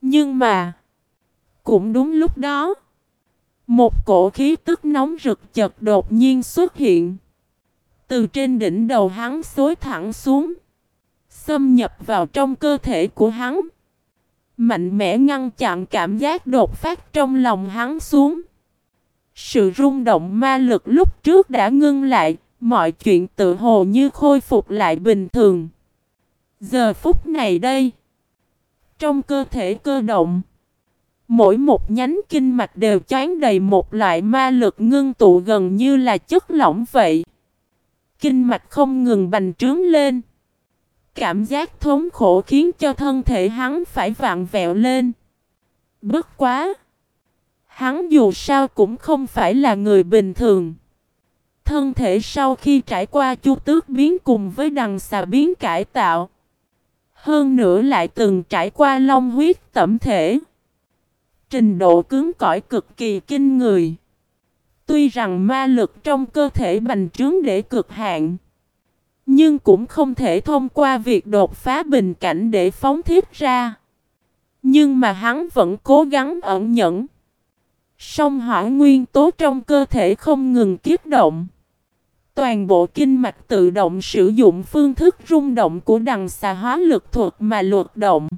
Nhưng mà, cũng đúng lúc đó, một cổ khí tức nóng rực chợt đột nhiên xuất hiện. Từ trên đỉnh đầu hắn xối thẳng xuống, xâm nhập vào trong cơ thể của hắn. Mạnh mẽ ngăn chặn cảm giác đột phát trong lòng hắn xuống. Sự rung động ma lực lúc trước đã ngưng lại, mọi chuyện tự hồ như khôi phục lại bình thường. Giờ phút này đây, trong cơ thể cơ động, mỗi một nhánh kinh mạch đều chán đầy một loại ma lực ngưng tụ gần như là chất lỏng vậy. Kinh mạch không ngừng bành trướng lên. Cảm giác thống khổ khiến cho thân thể hắn phải vặn vẹo lên. Bất quá! Hắn dù sao cũng không phải là người bình thường. Thân thể sau khi trải qua chu tước biến cùng với đằng xà biến cải tạo. Hơn nữa lại từng trải qua long huyết tẩm thể. Trình độ cứng cỏi cực kỳ kinh người. Tuy rằng ma lực trong cơ thể bành trướng để cực hạn. Nhưng cũng không thể thông qua việc đột phá bình cảnh để phóng thiết ra. Nhưng mà hắn vẫn cố gắng ẩn nhẫn. Song hỏa nguyên tố trong cơ thể không ngừng kiếp động. Toàn bộ kinh mạch tự động sử dụng phương thức rung động của đằng xà hóa lực thuật mà luật động.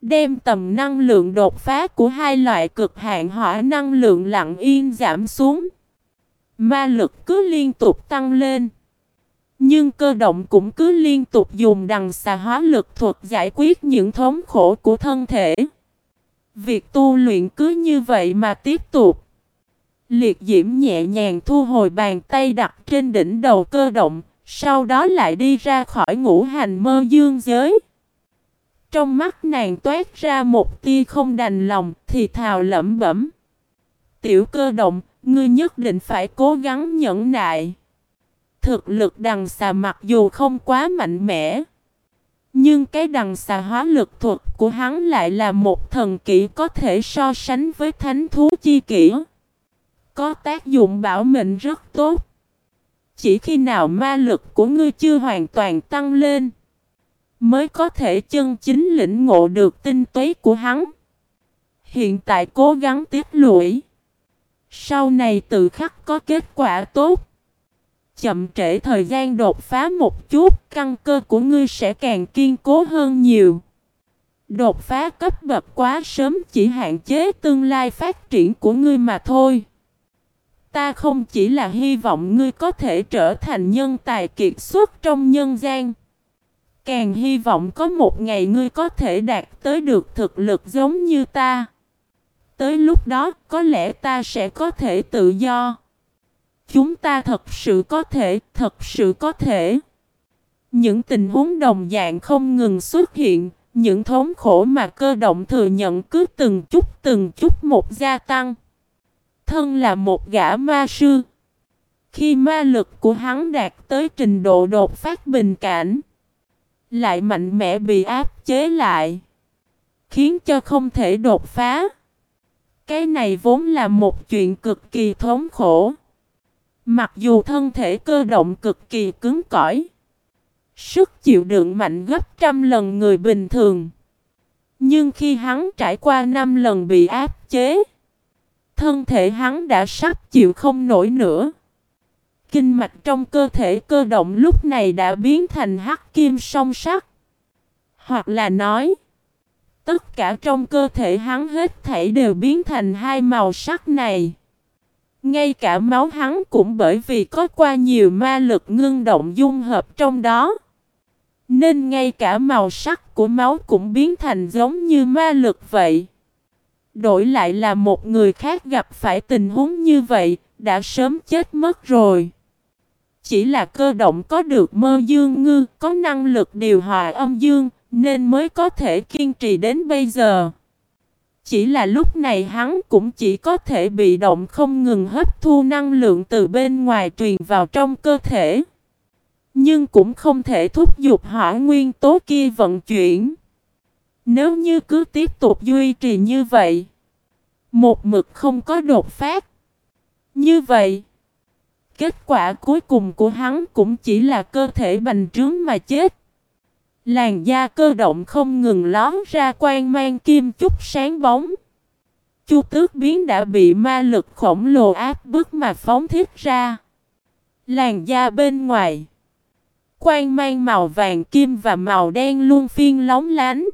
Đem tầm năng lượng đột phá của hai loại cực hạn hỏa năng lượng lặng yên giảm xuống. Ma lực cứ liên tục tăng lên. Nhưng cơ động cũng cứ liên tục dùng đằng xà hóa lực thuật giải quyết những thống khổ của thân thể. Việc tu luyện cứ như vậy mà tiếp tục. Liệt diễm nhẹ nhàng thu hồi bàn tay đặt trên đỉnh đầu cơ động, sau đó lại đi ra khỏi ngũ hành mơ dương giới. Trong mắt nàng toát ra một tia không đành lòng, thì thào lẩm bẩm. Tiểu cơ động, ngươi nhất định phải cố gắng nhẫn nại. Thực lực đằng xà mặc dù không quá mạnh mẽ. Nhưng cái đằng xà hóa lực thuật của hắn lại là một thần kỹ có thể so sánh với thánh thú chi kỹ. Có tác dụng bảo mệnh rất tốt. Chỉ khi nào ma lực của ngươi chưa hoàn toàn tăng lên, mới có thể chân chính lĩnh ngộ được tinh túy của hắn. Hiện tại cố gắng tiếp lũy. Sau này tự khắc có kết quả tốt. Chậm trễ thời gian đột phá một chút, căn cơ của ngươi sẽ càng kiên cố hơn nhiều. Đột phá cấp bậc quá sớm chỉ hạn chế tương lai phát triển của ngươi mà thôi. Ta không chỉ là hy vọng ngươi có thể trở thành nhân tài kiệt xuất trong nhân gian. Càng hy vọng có một ngày ngươi có thể đạt tới được thực lực giống như ta. Tới lúc đó có lẽ ta sẽ có thể tự do. Chúng ta thật sự có thể, thật sự có thể. Những tình huống đồng dạng không ngừng xuất hiện, những thống khổ mà cơ động thừa nhận cứ từng chút từng chút một gia tăng. Thân là một gã ma sư. Khi ma lực của hắn đạt tới trình độ đột phát bình cảnh, lại mạnh mẽ bị áp chế lại, khiến cho không thể đột phá. Cái này vốn là một chuyện cực kỳ thống khổ. Mặc dù thân thể cơ động cực kỳ cứng cỏi, sức chịu đựng mạnh gấp trăm lần người bình thường. Nhưng khi hắn trải qua năm lần bị áp chế, thân thể hắn đã sắp chịu không nổi nữa. Kinh mạch trong cơ thể cơ động lúc này đã biến thành hắc kim song sắc. Hoặc là nói, tất cả trong cơ thể hắn hết thảy đều biến thành hai màu sắc này. Ngay cả máu hắn cũng bởi vì có qua nhiều ma lực ngưng động dung hợp trong đó. Nên ngay cả màu sắc của máu cũng biến thành giống như ma lực vậy. Đổi lại là một người khác gặp phải tình huống như vậy, đã sớm chết mất rồi. Chỉ là cơ động có được mơ dương ngư, có năng lực điều hòa âm dương, nên mới có thể kiên trì đến bây giờ. Chỉ là lúc này hắn cũng chỉ có thể bị động không ngừng hấp thu năng lượng từ bên ngoài truyền vào trong cơ thể. Nhưng cũng không thể thúc giục hỏa nguyên tố kia vận chuyển. Nếu như cứ tiếp tục duy trì như vậy, một mực không có đột phát. Như vậy, kết quả cuối cùng của hắn cũng chỉ là cơ thể bành trướng mà chết. Làn da cơ động không ngừng lón ra quang mang kim chút sáng bóng. Chu tước biến đã bị ma lực khổng lồ áp bức mà phóng thiết ra. Làn da bên ngoài. Quang mang màu vàng kim và màu đen luôn phiên lóng lánh.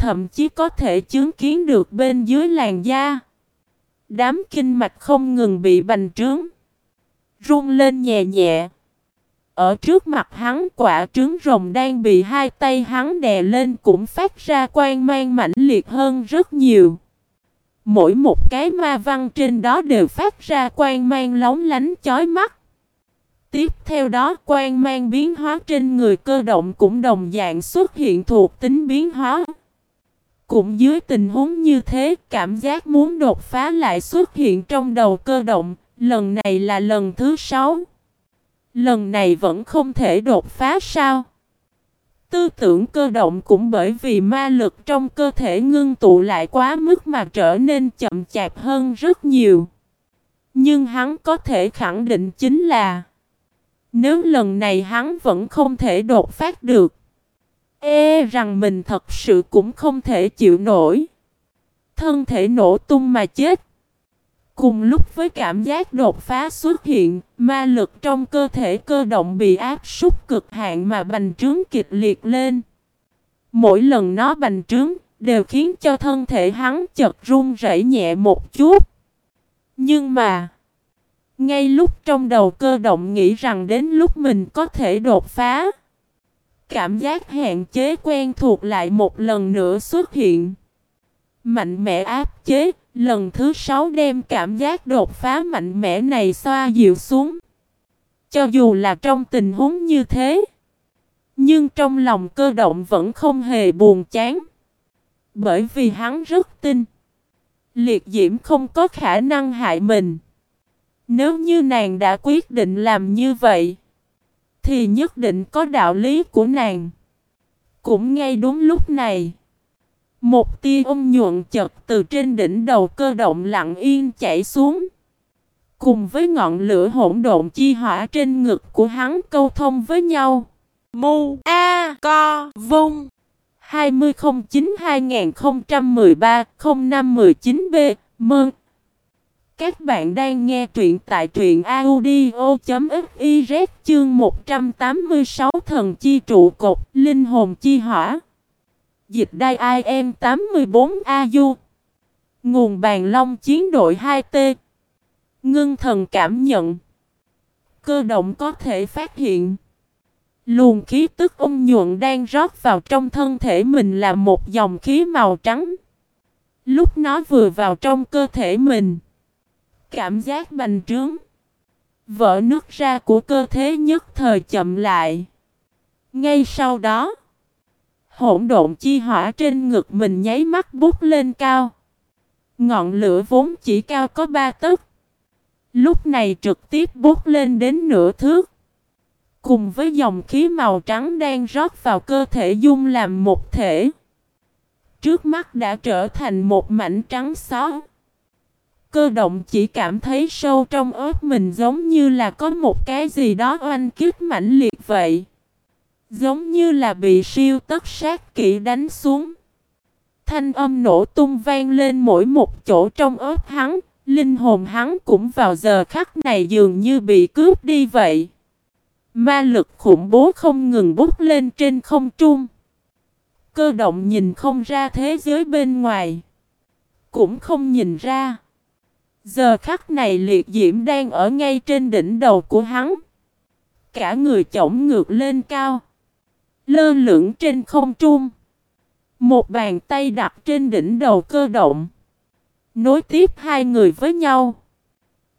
Thậm chí có thể chứng kiến được bên dưới làn da. Đám kinh mạch không ngừng bị bành trướng. Rung lên nhẹ nhẹ. Ở trước mặt hắn, quả trứng rồng đang bị hai tay hắn đè lên cũng phát ra quang mang mãnh liệt hơn rất nhiều. Mỗi một cái ma văn trên đó đều phát ra quang mang lóng lánh chói mắt. Tiếp theo đó, quang mang biến hóa trên người cơ động cũng đồng dạng xuất hiện thuộc tính biến hóa. Cũng dưới tình huống như thế, cảm giác muốn đột phá lại xuất hiện trong đầu cơ động, lần này là lần thứ sáu. Lần này vẫn không thể đột phá sao? Tư tưởng cơ động cũng bởi vì ma lực trong cơ thể ngưng tụ lại quá mức mà trở nên chậm chạp hơn rất nhiều. Nhưng hắn có thể khẳng định chính là Nếu lần này hắn vẫn không thể đột phát được E rằng mình thật sự cũng không thể chịu nổi Thân thể nổ tung mà chết Cùng lúc với cảm giác đột phá xuất hiện, ma lực trong cơ thể cơ động bị áp súc cực hạn mà bành trướng kịch liệt lên. Mỗi lần nó bành trướng, đều khiến cho thân thể hắn chật run rẩy nhẹ một chút. Nhưng mà, ngay lúc trong đầu cơ động nghĩ rằng đến lúc mình có thể đột phá, cảm giác hạn chế quen thuộc lại một lần nữa xuất hiện. Mạnh mẽ áp chế, lần thứ sáu đem cảm giác đột phá mạnh mẽ này xoa dịu xuống. Cho dù là trong tình huống như thế, nhưng trong lòng cơ động vẫn không hề buồn chán. Bởi vì hắn rất tin, liệt diễm không có khả năng hại mình. Nếu như nàng đã quyết định làm như vậy, thì nhất định có đạo lý của nàng. Cũng ngay đúng lúc này, một tia ông nhuận chật từ trên đỉnh đầu cơ động lặng yên chảy xuống. Cùng với ngọn lửa hỗn độn chi hỏa trên ngực của hắn câu thông với nhau. Mu A Co Vung 2009-2013-0519B Mơn các bạn đang nghe truyện tại truyện audio.fiz chương 186 Thần Chi Trụ Cột, Linh Hồn Chi Hỏa. Dịch đai IM 84AU Nguồn bàn long chiến đội 2T Ngưng thần cảm nhận. Cơ động có thể phát hiện. Luồng khí tức ung nhuận đang rót vào trong thân thể mình là một dòng khí màu trắng. Lúc nó vừa vào trong cơ thể mình Cảm giác bành trướng Vỡ nước ra của cơ thể nhất thời chậm lại Ngay sau đó, Hỗn độn chi hỏa trên ngực mình nháy mắt bút lên cao. Ngọn lửa vốn chỉ cao có ba tấc. Lúc này trực tiếp bút lên đến nửa thước. Cùng với dòng khí màu trắng đang rót vào cơ thể dung làm một thể. Trước mắt đã trở thành một mảnh trắng xóa. Cơ động chỉ cảm thấy sâu trong ớt mình giống như là có một cái gì đó oanh kiếp mãnh liệt vậy. Giống như là bị siêu tất sát kỹ đánh xuống. Thanh âm nổ tung vang lên mỗi một chỗ trong ớt hắn, linh hồn hắn cũng vào giờ khắc này dường như bị cướp đi vậy. Ma lực khủng bố không ngừng bút lên trên không trung. Cơ động nhìn không ra thế giới bên ngoài. Cũng không nhìn ra. Giờ khắc này liệt diễm đang ở ngay trên đỉnh đầu của hắn. Cả người chổng ngược lên cao. Lơ lửng trên không trung. Một bàn tay đặt trên đỉnh đầu cơ động. Nối tiếp hai người với nhau.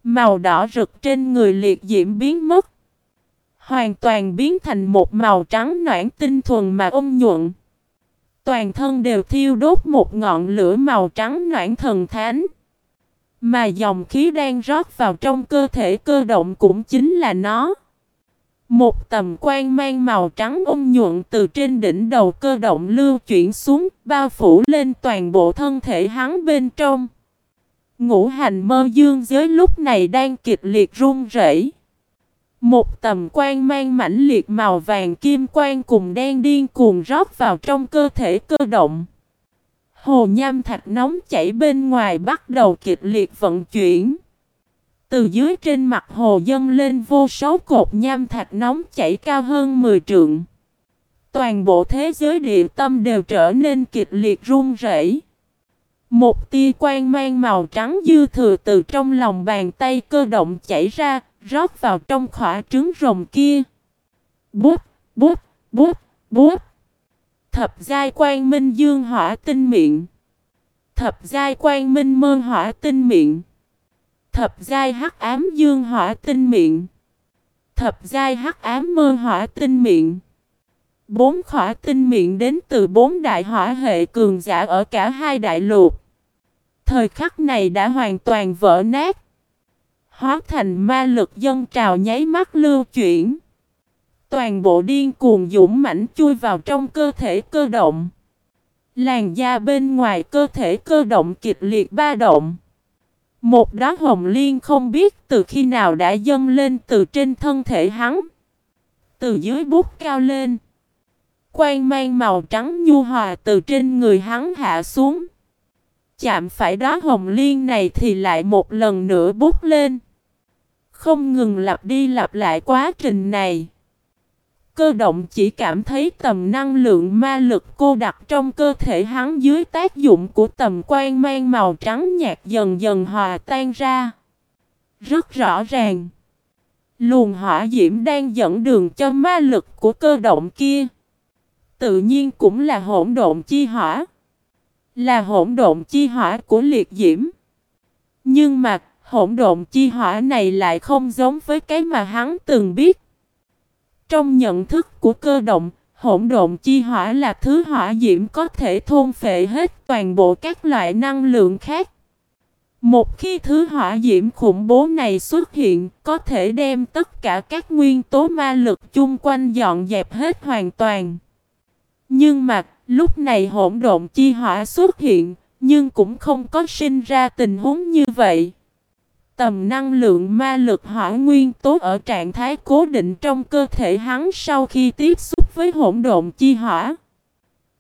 Màu đỏ rực trên người liệt diễm biến mất. Hoàn toàn biến thành một màu trắng noãn tinh thuần mà ôm nhuận. Toàn thân đều thiêu đốt một ngọn lửa màu trắng noãn thần thánh. Mà dòng khí đang rót vào trong cơ thể cơ động cũng chính là nó. Một tầm quan mang màu trắng ôm nhuận từ trên đỉnh đầu cơ động lưu chuyển xuống, bao phủ lên toàn bộ thân thể hắn bên trong. Ngũ hành mơ dương giới lúc này đang kịch liệt run rẩy. Một tầm quan mang mãnh liệt màu vàng kim quang cùng đen điên cuồng rót vào trong cơ thể cơ động. Hồ nham thạch nóng chảy bên ngoài bắt đầu kịch liệt vận chuyển. Từ dưới trên mặt hồ dâng lên vô số cột nham thạch nóng chảy cao hơn 10 trượng. Toàn bộ thế giới địa tâm đều trở nên kịch liệt run rẩy. Một tia quang mang màu trắng dư thừa từ trong lòng bàn tay cơ động chảy ra, rót vào trong khỏa trứng rồng kia. Bút, bút, bút, bút. Thập giai quang minh dương hỏa tinh miệng. Thập giai quang minh mơ hỏa tinh miệng. Thập giai hắc ám dương hỏa tinh miệng. Thập giai hắc ám mơ hỏa tinh miệng. Bốn khỏa tinh miệng đến từ bốn đại hỏa hệ cường giả ở cả hai đại lục. Thời khắc này đã hoàn toàn vỡ nát. Hóa thành ma lực dân trào nháy mắt lưu chuyển. Toàn bộ điên cuồng dũng mãnh chui vào trong cơ thể cơ động. Làn da bên ngoài cơ thể cơ động kịch liệt ba động. Một đóa hồng liên không biết từ khi nào đã dâng lên từ trên thân thể hắn. Từ dưới bút cao lên. Quang mang màu trắng nhu hòa từ trên người hắn hạ xuống. Chạm phải đóa hồng liên này thì lại một lần nữa bút lên. Không ngừng lặp đi lặp lại quá trình này. Cơ động chỉ cảm thấy tầm năng lượng ma lực cô đặt trong cơ thể hắn dưới tác dụng của tầm quan mang màu trắng nhạt dần dần hòa tan ra. Rất rõ ràng. Luồng hỏa diễm đang dẫn đường cho ma lực của cơ động kia. Tự nhiên cũng là hỗn độn chi hỏa. Là hỗn độn chi hỏa của liệt diễm. Nhưng mà, hỗn độn chi hỏa này lại không giống với cái mà hắn từng biết. Trong nhận thức của cơ động, hỗn độn chi hỏa là thứ hỏa diễm có thể thôn phệ hết toàn bộ các loại năng lượng khác. Một khi thứ hỏa diễm khủng bố này xuất hiện, có thể đem tất cả các nguyên tố ma lực chung quanh dọn dẹp hết hoàn toàn. Nhưng mà, lúc này hỗn độn chi hỏa xuất hiện, nhưng cũng không có sinh ra tình huống như vậy. Tầm năng lượng ma lực hỏa nguyên tố ở trạng thái cố định trong cơ thể hắn sau khi tiếp xúc với hỗn độn chi hỏa.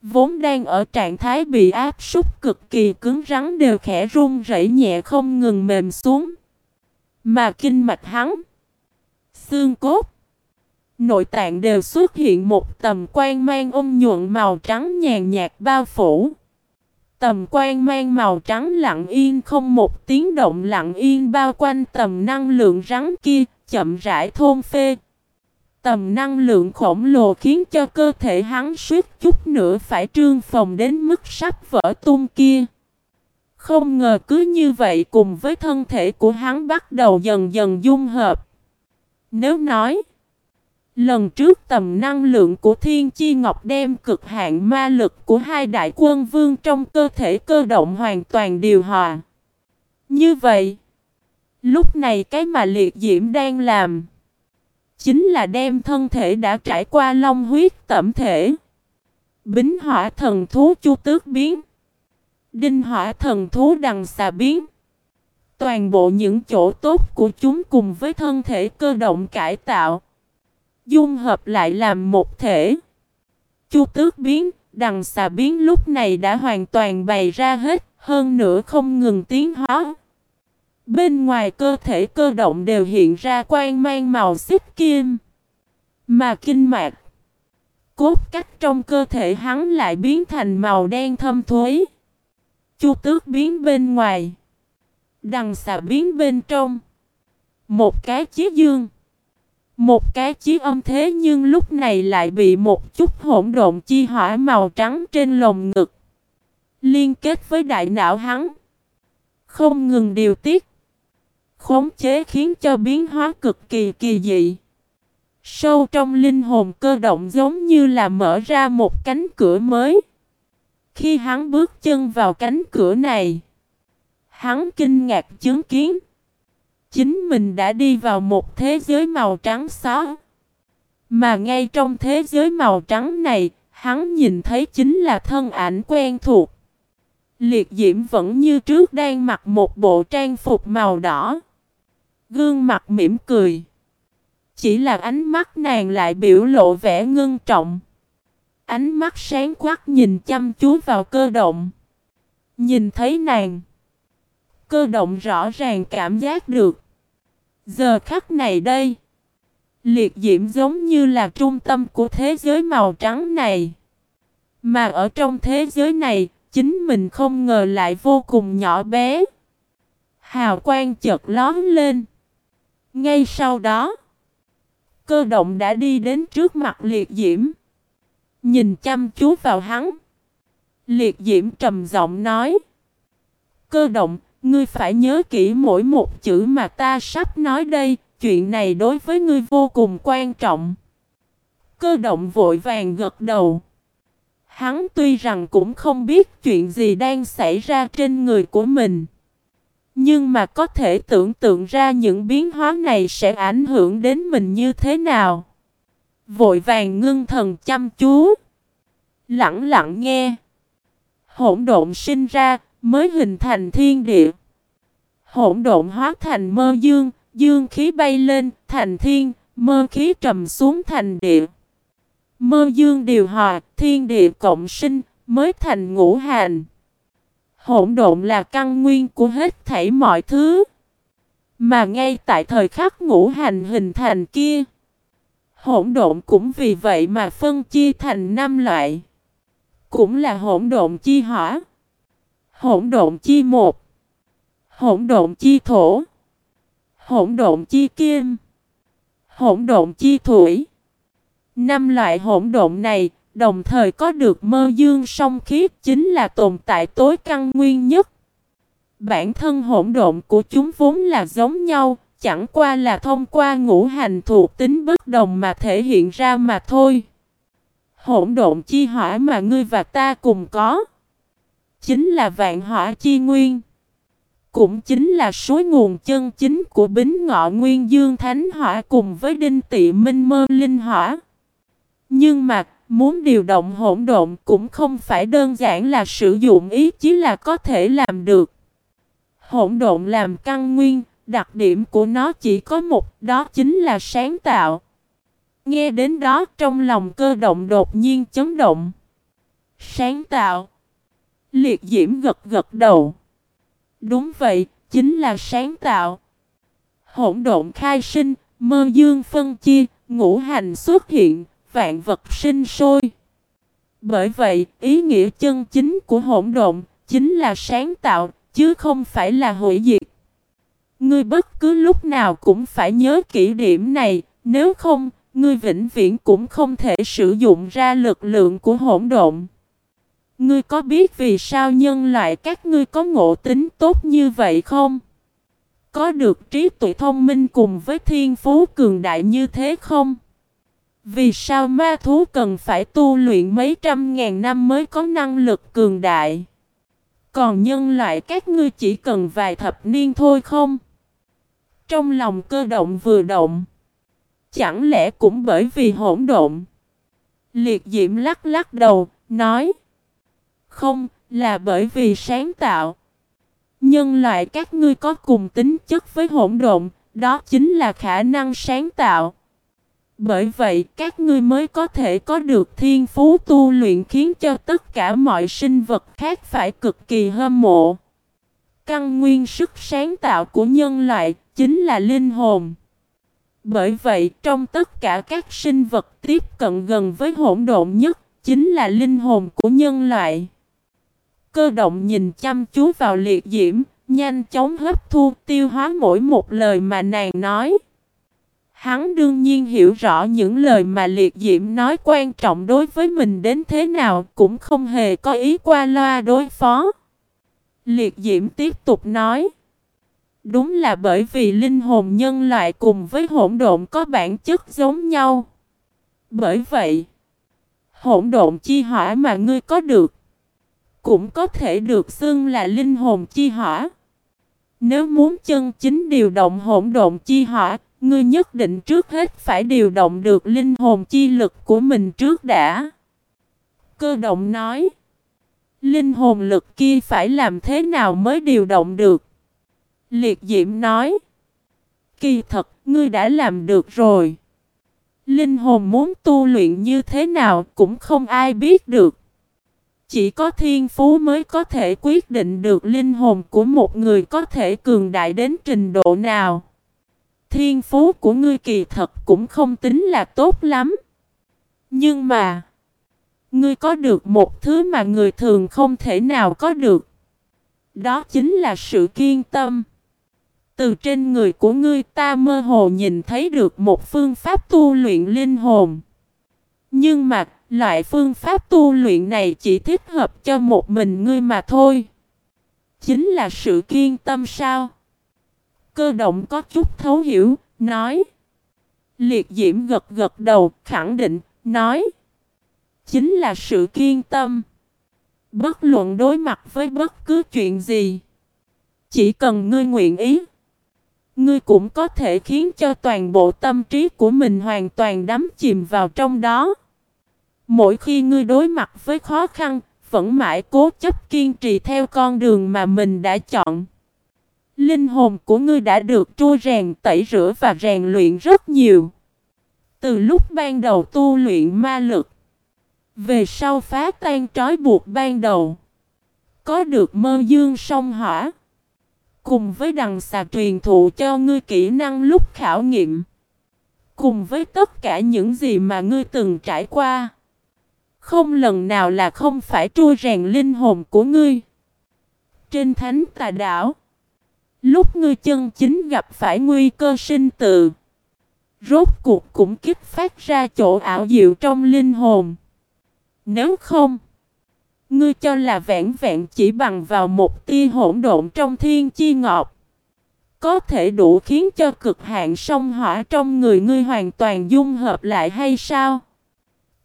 Vốn đang ở trạng thái bị áp súc cực kỳ cứng rắn đều khẽ run rẩy nhẹ không ngừng mềm xuống. Mà kinh mạch hắn, xương cốt, nội tạng đều xuất hiện một tầm quan mang ôm nhuận màu trắng nhàn nhạt bao phủ. Tầm quan mang màu trắng lặng yên không một tiếng động lặng yên bao quanh tầm năng lượng rắn kia, chậm rãi thôn phê. Tầm năng lượng khổng lồ khiến cho cơ thể hắn suýt chút nữa phải trương phòng đến mức sắp vỡ tung kia. Không ngờ cứ như vậy cùng với thân thể của hắn bắt đầu dần dần dung hợp. Nếu nói Lần trước tầm năng lượng của Thiên Chi Ngọc đem cực hạn ma lực của hai đại quân vương trong cơ thể cơ động hoàn toàn điều hòa. Như vậy, lúc này cái mà liệt diễm đang làm, chính là đem thân thể đã trải qua long huyết tẩm thể. Bính hỏa thần thú chu tước biến. Đinh hỏa thần thú đằng xà biến. Toàn bộ những chỗ tốt của chúng cùng với thân thể cơ động cải tạo dung hợp lại làm một thể. Chu tước biến, đằng xà biến lúc này đã hoàn toàn bày ra hết, hơn nữa không ngừng tiến hóa. Bên ngoài cơ thể cơ động đều hiện ra quang mang màu xích kim. Mà kinh mạc, cốt cách trong cơ thể hắn lại biến thành màu đen thâm thuế. Chu tước biến bên ngoài, đằng xà biến bên trong. Một cái chiếc dương. Một cái chiếc âm thế nhưng lúc này lại bị một chút hỗn độn chi hỏa màu trắng trên lồng ngực. Liên kết với đại não hắn. Không ngừng điều tiết. Khống chế khiến cho biến hóa cực kỳ kỳ dị. Sâu trong linh hồn cơ động giống như là mở ra một cánh cửa mới. Khi hắn bước chân vào cánh cửa này, hắn kinh ngạc chứng kiến. Chính mình đã đi vào một thế giới màu trắng xóa. Mà ngay trong thế giới màu trắng này, hắn nhìn thấy chính là thân ảnh quen thuộc. Liệt diễm vẫn như trước đang mặc một bộ trang phục màu đỏ. Gương mặt mỉm cười. chỉ là ánh mắt nàng lại biểu lộ vẻ ngưng trọng. Ánh mắt sáng quắc nhìn chăm chú vào cơ động. Nhìn thấy nàng. Cơ động rõ ràng cảm giác được. Giờ khắc này đây. Liệt diễm giống như là trung tâm của thế giới màu trắng này. Mà ở trong thế giới này, chính mình không ngờ lại vô cùng nhỏ bé. Hào quang chợt lóm lên. Ngay sau đó, cơ động đã đi đến trước mặt liệt diễm. Nhìn chăm chú vào hắn. Liệt diễm trầm giọng nói. Cơ động, ngươi phải nhớ kỹ mỗi một chữ mà ta sắp nói đây. Chuyện này đối với ngươi vô cùng quan trọng. Cơ động vội vàng gật đầu. Hắn tuy rằng cũng không biết chuyện gì đang xảy ra trên người của mình. Nhưng mà có thể tưởng tượng ra những biến hóa này sẽ ảnh hưởng đến mình như thế nào. Vội vàng ngưng thần chăm chú. Lặng lặng nghe. Hỗn độn sinh ra, mới hình thành thiên địa. Hỗn độn hóa thành mơ dương, dương khí bay lên, thành thiên, mơ khí trầm xuống thành địa. Mơ dương điều hòa, thiên địa cộng sinh, mới thành ngũ hành. Hỗn độn là căn nguyên của hết thảy mọi thứ. Mà ngay tại thời khắc ngũ hành hình thành kia, hỗn độn cũng vì vậy mà phân chia thành năm loại. Cũng là hỗn độn chi hỏa, hỗn độn chi một, hỗn độn chi thổ, hỗn độn chi kim, hỗn độn chi thủy. Năm loại hỗn độn này đồng thời có được mơ dương song khiết chính là tồn tại tối căn nguyên nhất. Bản thân hỗn độn của chúng vốn là giống nhau, chẳng qua là thông qua ngũ hành thuộc tính bất đồng mà thể hiện ra mà thôi. Hỗn độn chi hỏa mà ngươi và ta cùng có, chính là vạn hỏa chi nguyên. Cũng chính là suối nguồn chân chính của bính ngọ nguyên dương thánh hỏa cùng với đinh tị minh mơ linh hỏa. Nhưng mà Muốn điều động hỗn độn cũng không phải đơn giản là sử dụng ý chí là có thể làm được. Hỗn độn làm căn nguyên, đặc điểm của nó chỉ có một, đó chính là sáng tạo. Nghe đến đó trong lòng cơ động đột nhiên chấn động. Sáng tạo. Liệt diễm gật gật đầu. Đúng vậy, chính là sáng tạo. Hỗn độn khai sinh, mơ dương phân chia, ngũ hành xuất hiện, vạn vật sinh sôi. Bởi vậy, ý nghĩa chân chính của hỗn độn chính là sáng tạo, chứ không phải là hủy diệt. Ngươi bất cứ lúc nào cũng phải nhớ kỹ điểm này, nếu không, ngươi vĩnh viễn cũng không thể sử dụng ra lực lượng của hỗn độn. Ngươi có biết vì sao nhân loại các ngươi có ngộ tính tốt như vậy không? Có được trí tuệ thông minh cùng với thiên phú cường đại như thế không? Vì sao ma thú cần phải tu luyện mấy trăm ngàn năm mới có năng lực cường đại? Còn nhân loại các ngươi chỉ cần vài thập niên thôi không? Trong lòng cơ động vừa động. Chẳng lẽ cũng bởi vì hỗn độn? Liệt diễm lắc lắc đầu, nói. Không, là bởi vì sáng tạo. Nhân loại các ngươi có cùng tính chất với hỗn độn, đó chính là khả năng sáng tạo. Bởi vậy các ngươi mới có thể có được thiên phú tu luyện khiến cho tất cả mọi sinh vật khác phải cực kỳ hâm mộ. Căn nguyên sức sáng tạo của nhân loại chính là linh hồn. Bởi vậy trong tất cả các sinh vật tiếp cận gần với hỗn độn nhất chính là linh hồn của nhân loại. Cơ động nhìn chăm chú vào liệt diễm, nhanh chóng hấp thu tiêu hóa mỗi một lời mà nàng nói. Hắn đương nhiên hiểu rõ những lời mà liệt diễm nói quan trọng đối với mình đến thế nào cũng không hề có ý qua loa đối phó. Liệt diễm tiếp tục nói. Đúng là bởi vì linh hồn nhân loại cùng với hỗn độn có bản chất giống nhau. Bởi vậy, hỗn độn chi hỏa mà ngươi có được, cũng có thể được xưng là linh hồn chi hỏa. Nếu muốn chân chính điều động hỗn độn chi hỏa, Ngươi nhất định trước hết phải điều động được linh hồn chi lực của mình trước đã. Cơ động nói. Linh hồn lực kia phải làm thế nào mới điều động được? Liệt diễm nói. Kỳ thật, ngươi đã làm được rồi. Linh hồn muốn tu luyện như thế nào cũng không ai biết được. Chỉ có thiên phú mới có thể quyết định được linh hồn của một người có thể cường đại đến trình độ nào. Thiên phú của ngươi kỳ thật cũng không tính là tốt lắm. Nhưng mà, ngươi có được một thứ mà người thường không thể nào có được. Đó chính là sự kiên tâm. Từ trên người của ngươi ta mơ hồ nhìn thấy được một phương pháp tu luyện linh hồn. Nhưng mà, loại phương pháp tu luyện này chỉ thích hợp cho một mình ngươi mà thôi. Chính là sự kiên tâm sao? Cơ động có chút thấu hiểu, nói. Liệt diễm gật gật đầu, khẳng định, nói. Chính là sự kiên tâm. Bất luận đối mặt với bất cứ chuyện gì. Chỉ cần ngươi nguyện ý. Ngươi cũng có thể khiến cho toàn bộ tâm trí của mình hoàn toàn đắm chìm vào trong đó. Mỗi khi ngươi đối mặt với khó khăn, vẫn mãi cố chấp kiên trì theo con đường mà mình đã chọn. Linh hồn của ngươi đã được trôi rèn tẩy rửa và rèn luyện rất nhiều. Từ lúc ban đầu tu luyện ma lực, về sau phá tan trói buộc ban đầu, có được mơ dương song hỏa, cùng với đằng xà truyền thụ cho ngươi kỹ năng lúc khảo nghiệm, cùng với tất cả những gì mà ngươi từng trải qua. Không lần nào là không phải trôi rèn linh hồn của ngươi. Trên thánh tà đảo, lúc ngươi chân chính gặp phải nguy cơ sinh tử, rốt cuộc cũng kích phát ra chỗ ảo diệu trong linh hồn. Nếu không, ngươi cho là vẹn vẹn chỉ bằng vào một tia hỗn độn trong thiên chi ngọc. Có thể đủ khiến cho cực hạn sông hỏa trong người ngươi hoàn toàn dung hợp lại hay sao?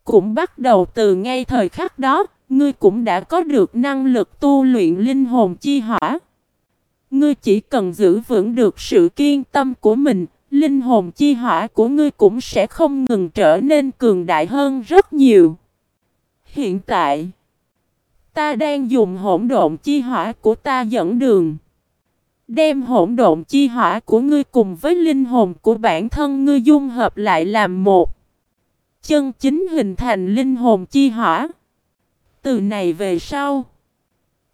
Cũng bắt đầu từ ngay thời khắc đó, ngươi cũng đã có được năng lực tu luyện linh hồn chi hỏa. Ngươi chỉ cần giữ vững được sự kiên tâm của mình, linh hồn chi hỏa của ngươi cũng sẽ không ngừng trở nên cường đại hơn rất nhiều. Hiện tại, ta đang dùng hỗn độn chi hỏa của ta dẫn đường. Đem hỗn độn chi hỏa của ngươi cùng với linh hồn của bản thân ngươi dung hợp lại làm một chân chính hình thành linh hồn chi hỏa. Từ này về sau,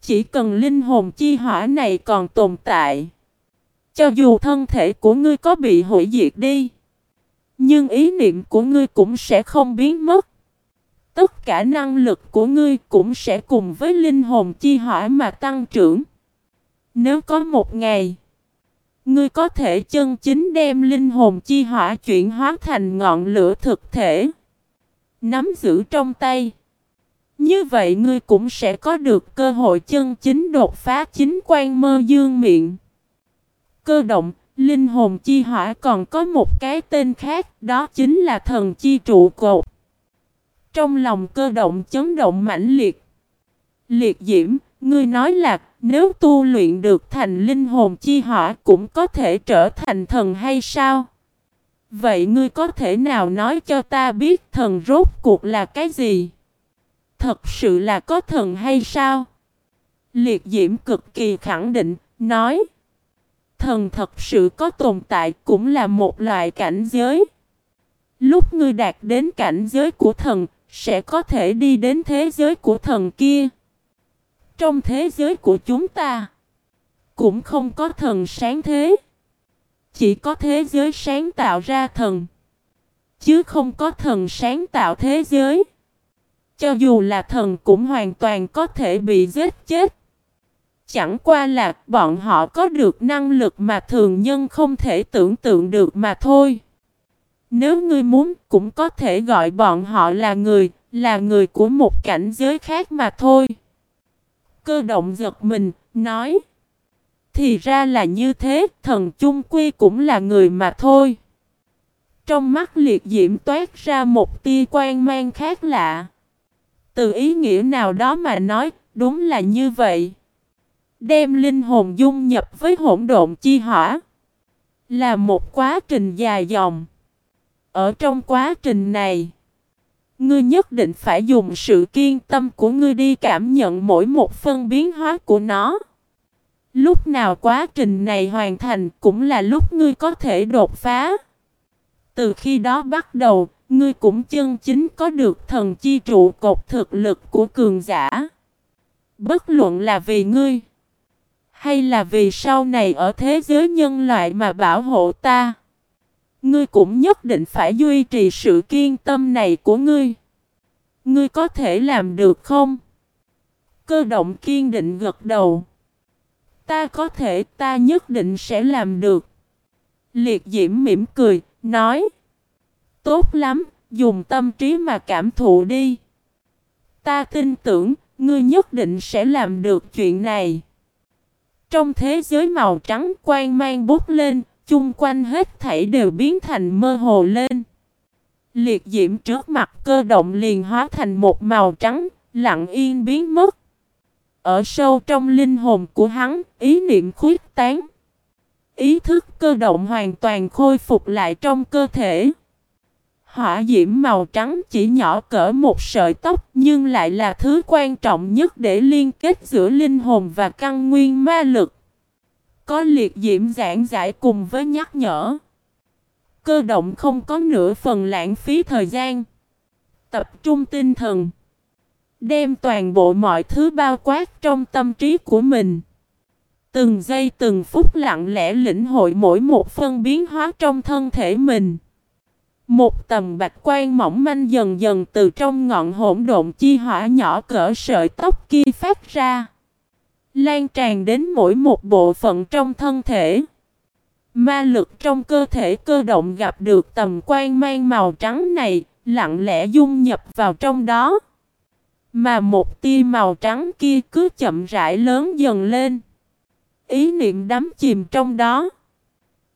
chỉ cần linh hồn chi hỏa này còn tồn tại, cho dù thân thể của ngươi có bị hủy diệt đi, nhưng ý niệm của ngươi cũng sẽ không biến mất. Tất cả năng lực của ngươi cũng sẽ cùng với linh hồn chi hỏa mà tăng trưởng. Nếu có một ngày, ngươi có thể chân chính đem linh hồn chi hỏa chuyển hóa thành ngọn lửa thực thể nắm giữ trong tay. Như vậy ngươi cũng sẽ có được cơ hội chân chính đột phá chính quan mơ dương miệng. Cơ động, linh hồn chi hỏa còn có một cái tên khác, đó chính là thần chi trụ cột. Trong lòng cơ động chấn động mãnh liệt. Liệt diễm, ngươi nói là nếu tu luyện được thành linh hồn chi hỏa cũng có thể trở thành thần hay sao? Vậy ngươi có thể nào nói cho ta biết thần rốt cuộc là cái gì? Thật sự là có thần hay sao? Liệt diễm cực kỳ khẳng định, nói Thần thật sự có tồn tại cũng là một loại cảnh giới. Lúc ngươi đạt đến cảnh giới của thần, sẽ có thể đi đến thế giới của thần kia. Trong thế giới của chúng ta, cũng không có thần sáng thế. Chỉ có thế giới sáng tạo ra thần. Chứ không có thần sáng tạo thế giới. Cho dù là thần cũng hoàn toàn có thể bị giết chết. Chẳng qua là bọn họ có được năng lực mà thường nhân không thể tưởng tượng được mà thôi. Nếu ngươi muốn cũng có thể gọi bọn họ là người, là người của một cảnh giới khác mà thôi. Cơ động giật mình, nói. Thì ra là như thế, thần chung quy cũng là người mà thôi. Trong mắt liệt diễm toát ra một tia quan mang khác lạ. Từ ý nghĩa nào đó mà nói, đúng là như vậy. Đem linh hồn dung nhập với hỗn độn chi hỏa. Là một quá trình dài dòng. Ở trong quá trình này, ngươi nhất định phải dùng sự kiên tâm của ngươi đi cảm nhận mỗi một phân biến hóa của nó. Lúc nào quá trình này hoàn thành cũng là lúc ngươi có thể đột phá. Từ khi đó bắt đầu, ngươi cũng chân chính có được thần chi trụ cột thực lực của cường giả. Bất luận là vì ngươi, hay là vì sau này ở thế giới nhân loại mà bảo hộ ta. Ngươi cũng nhất định phải duy trì sự kiên tâm này của ngươi. Ngươi có thể làm được không? Cơ động kiên định gật đầu. Ta có thể, ta nhất định sẽ làm được. Liệt diễm mỉm cười, nói. Tốt lắm, dùng tâm trí mà cảm thụ đi. Ta tin tưởng, ngươi nhất định sẽ làm được chuyện này. Trong thế giới màu trắng quang mang bút lên, chung quanh hết thảy đều biến thành mơ hồ lên. Liệt diễm trước mặt cơ động liền hóa thành một màu trắng, lặng yên biến mất. Ở sâu trong linh hồn của hắn, ý niệm khuyết tán. Ý thức cơ động hoàn toàn khôi phục lại trong cơ thể. Hỏa diễm màu trắng chỉ nhỏ cỡ một sợi tóc nhưng lại là thứ quan trọng nhất để liên kết giữa linh hồn và căn nguyên ma lực. Có liệt diễm giảng giải cùng với nhắc nhở. Cơ động không có nửa phần lãng phí thời gian. Tập trung tinh thần. Đem toàn bộ mọi thứ bao quát trong tâm trí của mình. Từng giây từng phút lặng lẽ lĩnh hội mỗi một phân biến hóa trong thân thể mình. Một tầm bạch quan mỏng manh dần dần từ trong ngọn hỗn độn chi hỏa nhỏ cỡ sợi tóc kia phát ra. Lan tràn đến mỗi một bộ phận trong thân thể. Ma lực trong cơ thể cơ động gặp được tầm quan mang màu trắng này, lặng lẽ dung nhập vào trong đó. Mà một tia màu trắng kia cứ chậm rãi lớn dần lên. Ý niệm đắm chìm trong đó.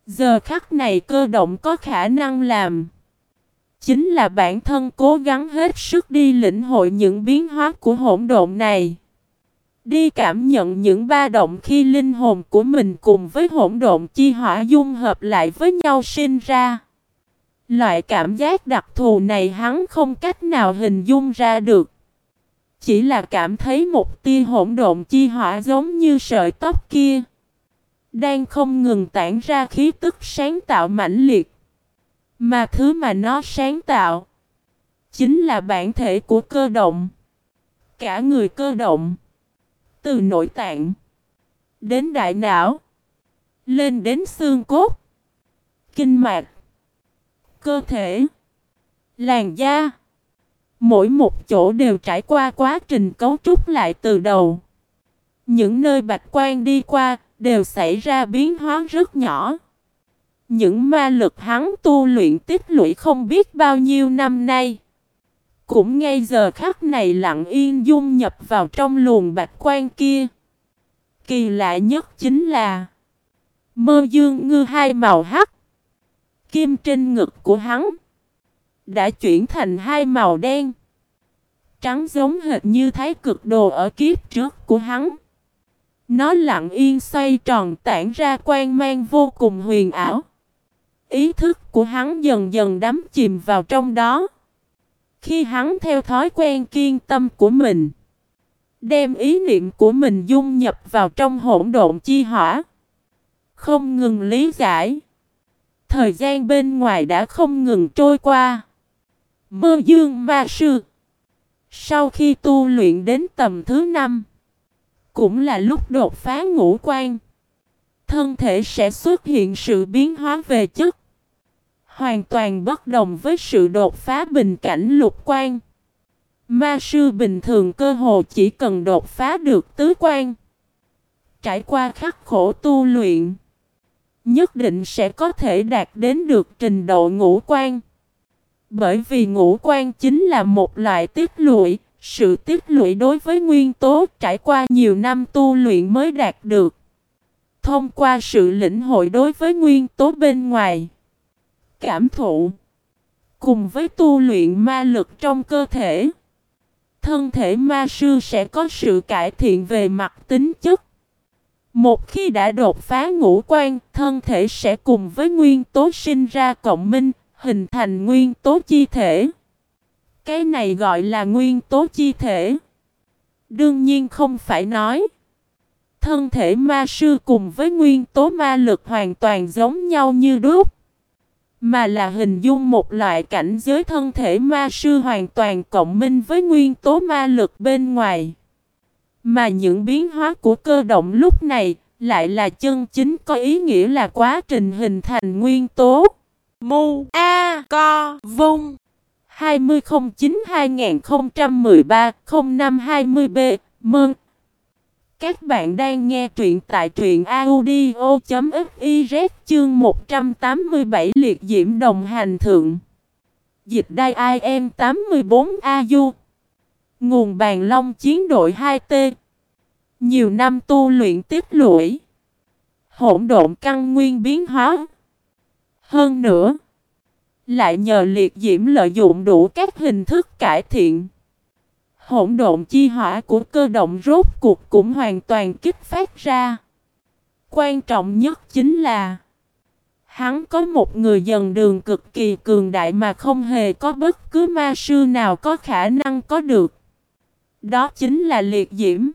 Giờ khắc này cơ động có khả năng làm. Chính là bản thân cố gắng hết sức đi lĩnh hội những biến hóa của hỗn độn này. Đi cảm nhận những ba động khi linh hồn của mình cùng với hỗn độn chi hỏa dung hợp lại với nhau sinh ra. Loại cảm giác đặc thù này hắn không cách nào hình dung ra được. Chỉ là cảm thấy một tia hỗn độn chi hỏa giống như sợi tóc kia. Đang không ngừng tản ra khí tức sáng tạo mãnh liệt. Mà thứ mà nó sáng tạo chính là bản thể của cơ động. Cả người cơ động. Từ nội tạng đến đại não, lên đến xương cốt, kinh mạch, cơ thể, làn da. Mỗi một chỗ đều trải qua quá trình cấu trúc lại từ đầu. Những nơi bạch quan đi qua đều xảy ra biến hóa rất nhỏ. Những ma lực hắn tu luyện tích lũy không biết bao nhiêu năm nay. Cũng ngay giờ khắc này lặng yên dung nhập vào trong luồng bạch quan kia. Kỳ lạ nhất chính là Mơ dương ngư hai màu hắc Kim trên ngực của hắn đã chuyển thành hai màu đen Trắng giống hệt như thái cực đồ ở kiếp trước của hắn Nó lặng yên xoay tròn tản ra quan mang vô cùng huyền ảo Ý thức của hắn dần dần đắm chìm vào trong đó khi hắn theo thói quen kiên tâm của mình, đem ý niệm của mình dung nhập vào trong hỗn độn chi hỏa, không ngừng lý giải. Thời gian bên ngoài đã không ngừng trôi qua. Mơ dương ma sư Sau khi tu luyện đến tầm thứ năm, Cũng là lúc đột phá ngũ quan, Thân thể sẽ xuất hiện sự biến hóa về chất, Hoàn toàn bất đồng với sự đột phá bình cảnh lục quan. Ma sư bình thường cơ hồ chỉ cần đột phá được tứ quan. Trải qua khắc khổ tu luyện. Nhất định sẽ có thể đạt đến được trình độ ngũ quan. Bởi vì ngũ quan chính là một loại tiết lụy. Sự tiết lụy đối với nguyên tố trải qua nhiều năm tu luyện mới đạt được. Thông qua sự lĩnh hội đối với nguyên tố bên ngoài cảm thụ. Cùng với tu luyện ma lực trong cơ thể, thân thể ma sư sẽ có sự cải thiện về mặt tính chất. Một khi đã đột phá ngũ quan, thân thể sẽ cùng với nguyên tố sinh ra cộng minh, hình thành nguyên tố chi thể. Cái này gọi là nguyên tố chi thể. Đương nhiên không phải nói. Thân thể ma sư cùng với nguyên tố ma lực hoàn toàn giống nhau như đúc. Mà là hình dung một loại cảnh giới thân thể ma sư hoàn toàn cộng minh với nguyên tố ma lực bên ngoài. Mà những biến hóa của cơ động lúc này lại là chân chính có ý nghĩa là quá trình hình thành nguyên tố. Mu A Co Vung. 2009-2013-0520B Mơn Các bạn đang nghe truyện tại truyện audio.fiz chương 187 liệt diễm đồng hành thượng. Dịch đai IM 84AU Nguồn bàn long chiến đội 2T Nhiều năm tu luyện tiếp lũy. Hỗn độn căn nguyên biến hóa. Hơn nữa, lại nhờ liệt diễm lợi dụng đủ các hình thức cải thiện. Hỗn độn chi hỏa của cơ động rốt cuộc cũng hoàn toàn kích phát ra. Quan trọng nhất chính là, Hắn có một người dần đường cực kỳ cường đại mà không hề có bất cứ ma sư nào có khả năng có được. Đó chính là liệt diễm.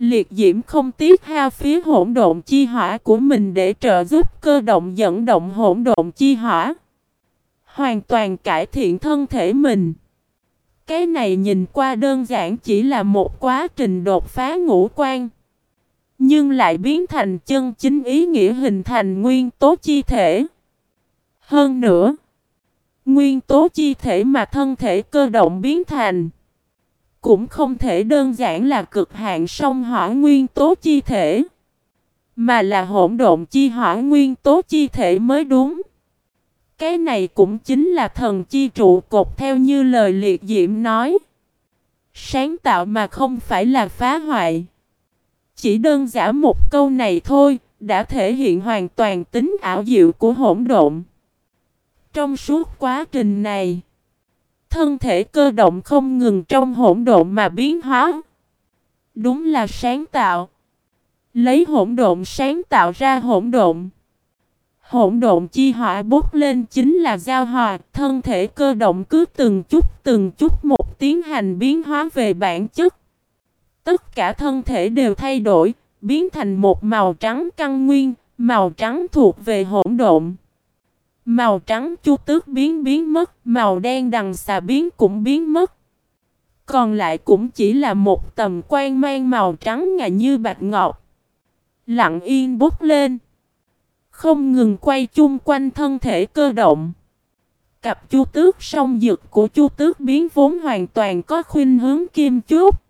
Liệt diễm không tiếc hao phía hỗn độn chi hỏa của mình để trợ giúp cơ động dẫn động hỗn độn chi hỏa. Hoàn toàn cải thiện thân thể mình. Cái này nhìn qua đơn giản chỉ là một quá trình đột phá ngũ quan. Nhưng lại biến thành chân chính ý nghĩa hình thành nguyên tố chi thể. Hơn nữa, nguyên tố chi thể mà thân thể cơ động biến thành cũng không thể đơn giản là cực hạn song hỏa nguyên tố chi thể, mà là hỗn độn chi hỏa nguyên tố chi thể mới đúng. Cái này cũng chính là thần chi trụ cột theo như lời liệt diễm nói. Sáng tạo mà không phải là phá hoại. Chỉ đơn giản một câu này thôi, đã thể hiện hoàn toàn tính ảo diệu của hỗn độn. Trong suốt quá trình này, thân thể cơ động không ngừng trong hỗn độn mà biến hóa. Đúng là sáng tạo. Lấy hỗn độn sáng tạo ra hỗn độn. Hỗn độn chi hỏa bốc lên chính là giao hòa, thân thể cơ động cứ từng chút từng chút một tiến hành biến hóa về bản chất. Tất cả thân thể đều thay đổi, biến thành một màu trắng căn nguyên, màu trắng thuộc về hỗn độn. Màu trắng chu tước biến biến mất, màu đen đằng xà biến cũng biến mất. Còn lại cũng chỉ là một tầm quan mang màu trắng ngà như bạch ngọc. Lặng yên bút lên. Không ngừng quay chung quanh thân thể cơ động. Cặp chu tước song dực của chu tước biến vốn hoàn toàn có khuynh hướng kim chút.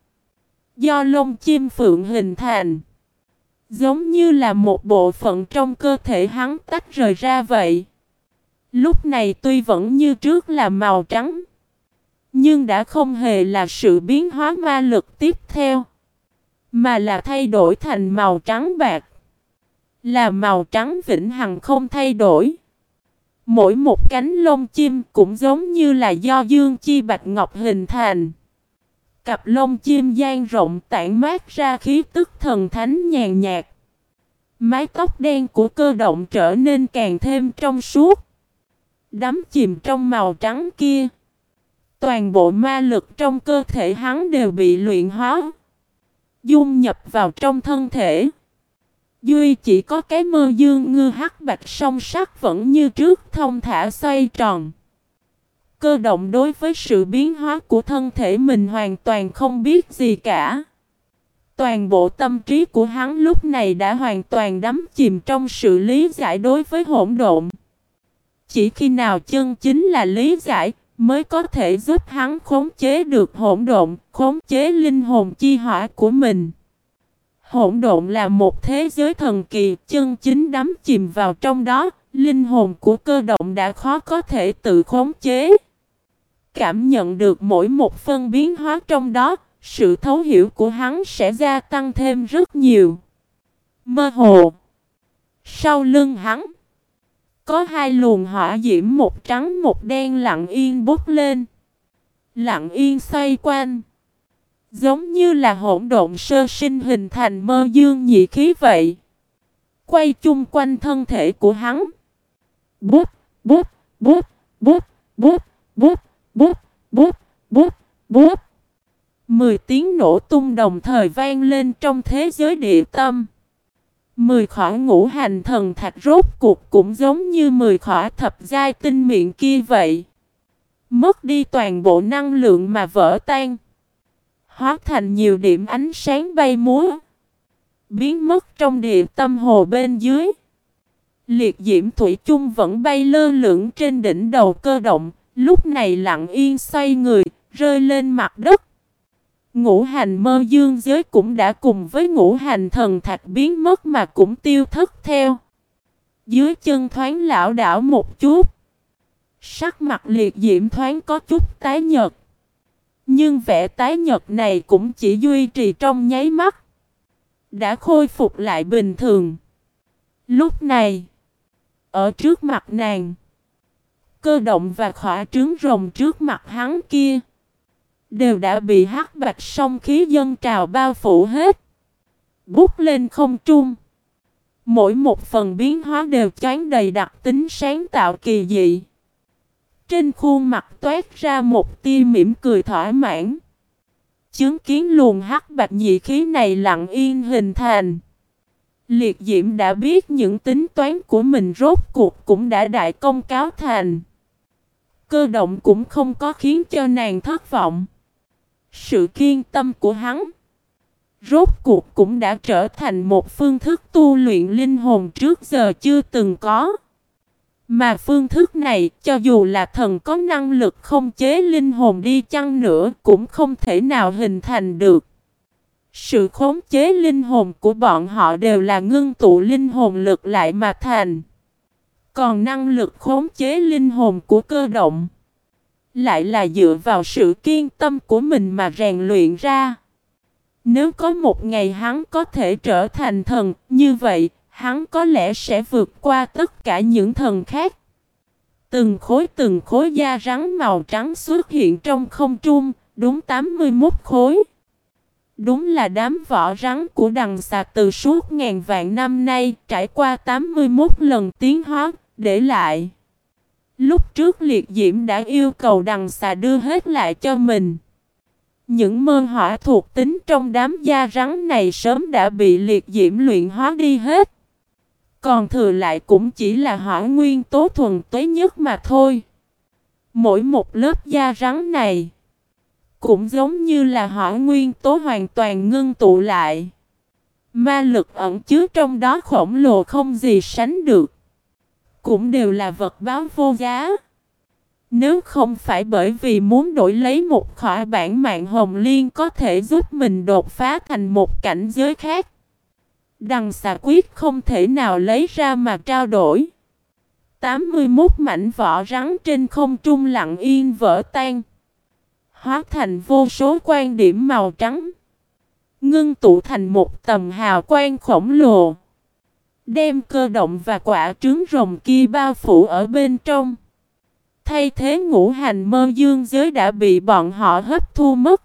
Do lông chim phượng hình thành. Giống như là một bộ phận trong cơ thể hắn tách rời ra vậy. Lúc này tuy vẫn như trước là màu trắng. Nhưng đã không hề là sự biến hóa ma lực tiếp theo. Mà là thay đổi thành màu trắng bạc. Là màu trắng vĩnh hằng không thay đổi. Mỗi một cánh lông chim cũng giống như là do dương chi bạch ngọc hình thành. Cặp lông chim gian rộng tản mát ra khí tức thần thánh nhàn nhạt. Mái tóc đen của cơ động trở nên càng thêm trong suốt. Đắm chìm trong màu trắng kia. Toàn bộ ma lực trong cơ thể hắn đều bị luyện hóa. Dung nhập vào trong thân thể. Duy chỉ có cái mơ dương ngư hắc bạch song sắc vẫn như trước thông thả xoay tròn. Cơ động đối với sự biến hóa của thân thể mình hoàn toàn không biết gì cả. Toàn bộ tâm trí của hắn lúc này đã hoàn toàn đắm chìm trong sự lý giải đối với hỗn độn. Chỉ khi nào chân chính là lý giải mới có thể giúp hắn khống chế được hỗn độn, khống chế linh hồn chi hỏa của mình. Hỗn độn là một thế giới thần kỳ, chân chính đắm chìm vào trong đó, linh hồn của cơ động đã khó có thể tự khống chế. Cảm nhận được mỗi một phân biến hóa trong đó, sự thấu hiểu của hắn sẽ gia tăng thêm rất nhiều. Mơ hồ Sau lưng hắn có hai luồng hỏa diễm một trắng một đen lặng yên bốc lên Lặng yên xoay quanh Giống như là hỗn độn sơ sinh hình thành mơ dương nhị khí vậy. Quay chung quanh thân thể của hắn. Bút, bút, bút, bút, bút, bút, bút, bút, bút, bút. Mười tiếng nổ tung đồng thời vang lên trong thế giới địa tâm. Mười khỏa ngũ hành thần thạch rốt cuộc cũng giống như mười khỏa thập giai tinh miệng kia vậy. Mất đi toàn bộ năng lượng mà vỡ tan. Hóa thành nhiều điểm ánh sáng bay múa. Biến mất trong địa tâm hồ bên dưới. Liệt diễm thủy chung vẫn bay lơ lửng trên đỉnh đầu cơ động. Lúc này lặng yên xoay người, rơi lên mặt đất. Ngũ hành mơ dương giới cũng đã cùng với ngũ hành thần thạch biến mất mà cũng tiêu thất theo. Dưới chân thoáng lão đảo một chút. Sắc mặt liệt diễm thoáng có chút tái nhật. Nhưng vẻ tái nhật này cũng chỉ duy trì trong nháy mắt. Đã khôi phục lại bình thường. Lúc này, ở trước mặt nàng, cơ động và khỏa trứng rồng trước mặt hắn kia, đều đã bị hắc bạch sông khí dân trào bao phủ hết. Bút lên không trung. Mỗi một phần biến hóa đều chán đầy đặc tính sáng tạo kỳ dị. Trên khuôn mặt toát ra một tia mỉm cười thỏa mãn. Chứng kiến luồng hắc bạch nhị khí này lặng yên hình thành. Liệt diễm đã biết những tính toán của mình rốt cuộc cũng đã đại công cáo thành. Cơ động cũng không có khiến cho nàng thất vọng. Sự kiên tâm của hắn Rốt cuộc cũng đã trở thành một phương thức tu luyện linh hồn trước giờ chưa từng có. Mà phương thức này, cho dù là thần có năng lực không chế linh hồn đi chăng nữa, cũng không thể nào hình thành được. Sự khống chế linh hồn của bọn họ đều là ngưng tụ linh hồn lực lại mà thành. Còn năng lực khống chế linh hồn của cơ động lại là dựa vào sự kiên tâm của mình mà rèn luyện ra. Nếu có một ngày hắn có thể trở thành thần, như vậy, hắn có lẽ sẽ vượt qua tất cả những thần khác. Từng khối từng khối da rắn màu trắng xuất hiện trong không trung, đúng 81 khối. Đúng là đám vỏ rắn của đằng xà từ suốt ngàn vạn năm nay trải qua 81 lần tiến hóa, để lại. Lúc trước liệt diễm đã yêu cầu đằng xà đưa hết lại cho mình. Những mơ hỏa thuộc tính trong đám da rắn này sớm đã bị liệt diễm luyện hóa đi hết. Còn thừa lại cũng chỉ là hỏa nguyên tố thuần tuế nhất mà thôi. Mỗi một lớp da rắn này cũng giống như là hỏa nguyên tố hoàn toàn ngưng tụ lại. Ma lực ẩn chứa trong đó khổng lồ không gì sánh được cũng đều là vật báo vô giá. Nếu không phải bởi vì muốn đổi lấy một khỏa bản mạng hồng liên có thể giúp mình đột phá thành một cảnh giới khác. Đằng xà quyết không thể nào lấy ra mà trao đổi. 81 mảnh vỏ rắn trên không trung lặng yên vỡ tan. Hóa thành vô số quan điểm màu trắng. Ngưng tụ thành một tầm hào quang khổng lồ. Đem cơ động và quả trứng rồng kia bao phủ ở bên trong. Thay thế ngũ hành mơ dương giới đã bị bọn họ hấp thu mất.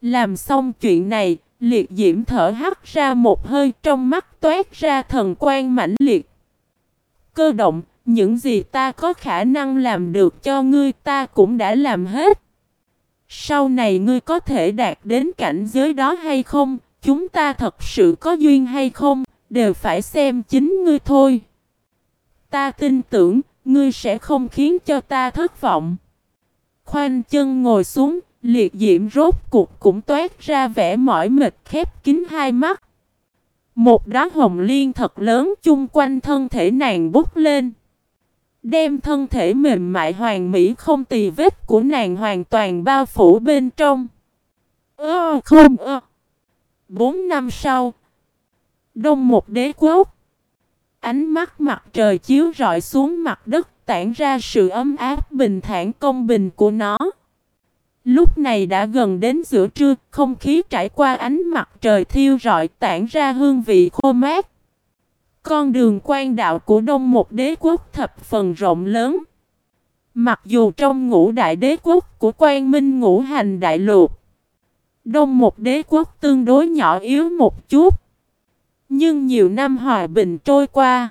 Làm xong chuyện này, liệt diễm thở hắt ra một hơi trong mắt toát ra thần quan mãnh liệt. Cơ động, những gì ta có khả năng làm được cho ngươi ta cũng đã làm hết. Sau này ngươi có thể đạt đến cảnh giới đó hay không, chúng ta thật sự có duyên hay không, đều phải xem chính ngươi thôi. Ta tin tưởng, ngươi sẽ không khiến cho ta thất vọng. Khoanh chân ngồi xuống, liệt diễm rốt cục cũng toát ra vẻ mỏi mệt khép kín hai mắt. Một đá hồng liên thật lớn chung quanh thân thể nàng bút lên. Đem thân thể mềm mại hoàng mỹ không tì vết của nàng hoàn toàn bao phủ bên trong. Ơ không ơ. Bốn năm sau, Đông một đế quốc. Ánh mắt mặt trời chiếu rọi xuống mặt đất tản ra sự ấm áp bình thản công bình của nó. Lúc này đã gần đến giữa trưa, không khí trải qua ánh mặt trời thiêu rọi tản ra hương vị khô mát. Con đường quan đạo của đông một đế quốc thập phần rộng lớn. Mặc dù trong ngũ đại đế quốc của quan minh ngũ hành đại lục, đông một đế quốc tương đối nhỏ yếu một chút. Nhưng nhiều năm hòa bình trôi qua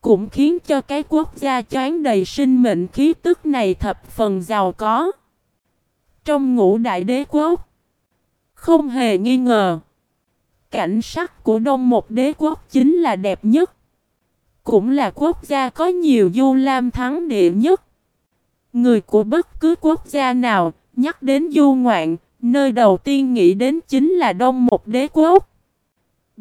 Cũng khiến cho cái quốc gia choán đầy sinh mệnh khí tức này thập phần giàu có Trong ngũ đại đế quốc Không hề nghi ngờ cảnh sắc của Đông một đế quốc chính là đẹp nhất. Cũng là quốc gia có nhiều du lam thắng địa nhất. Người của bất cứ quốc gia nào nhắc đến du ngoạn, nơi đầu tiên nghĩ đến chính là Đông một đế quốc.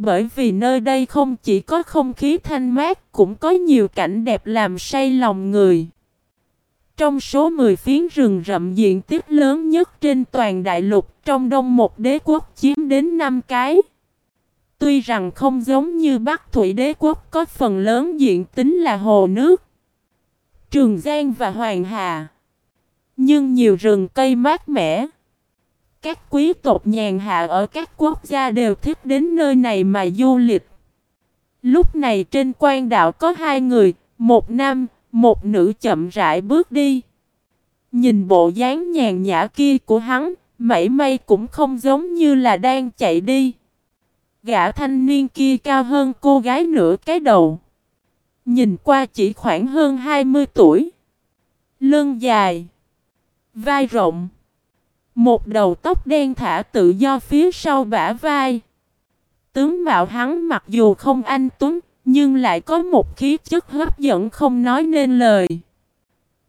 Bởi vì nơi đây không chỉ có không khí thanh mát, cũng có nhiều cảnh đẹp làm say lòng người. Trong số 10 phiến rừng rậm diện tích lớn nhất trên toàn đại lục, trong đông một đế quốc chiếm đến 5 cái. Tuy rằng không giống như Bắc Thủy đế quốc có phần lớn diện tính là hồ nước, Trường Giang và Hoàng Hà. Nhưng nhiều rừng cây mát mẻ. Các quý tộc nhàn hạ ở các quốc gia đều thích đến nơi này mà du lịch. Lúc này trên quan đạo có hai người, một nam, một nữ chậm rãi bước đi. Nhìn bộ dáng nhàn nhã kia của hắn, mảy may cũng không giống như là đang chạy đi. Gã thanh niên kia cao hơn cô gái nửa cái đầu. Nhìn qua chỉ khoảng hơn 20 tuổi. Lưng dài. Vai rộng. Một đầu tóc đen thả tự do phía sau bả vai. Tướng mạo hắn mặc dù không anh tuấn, nhưng lại có một khí chất hấp dẫn không nói nên lời.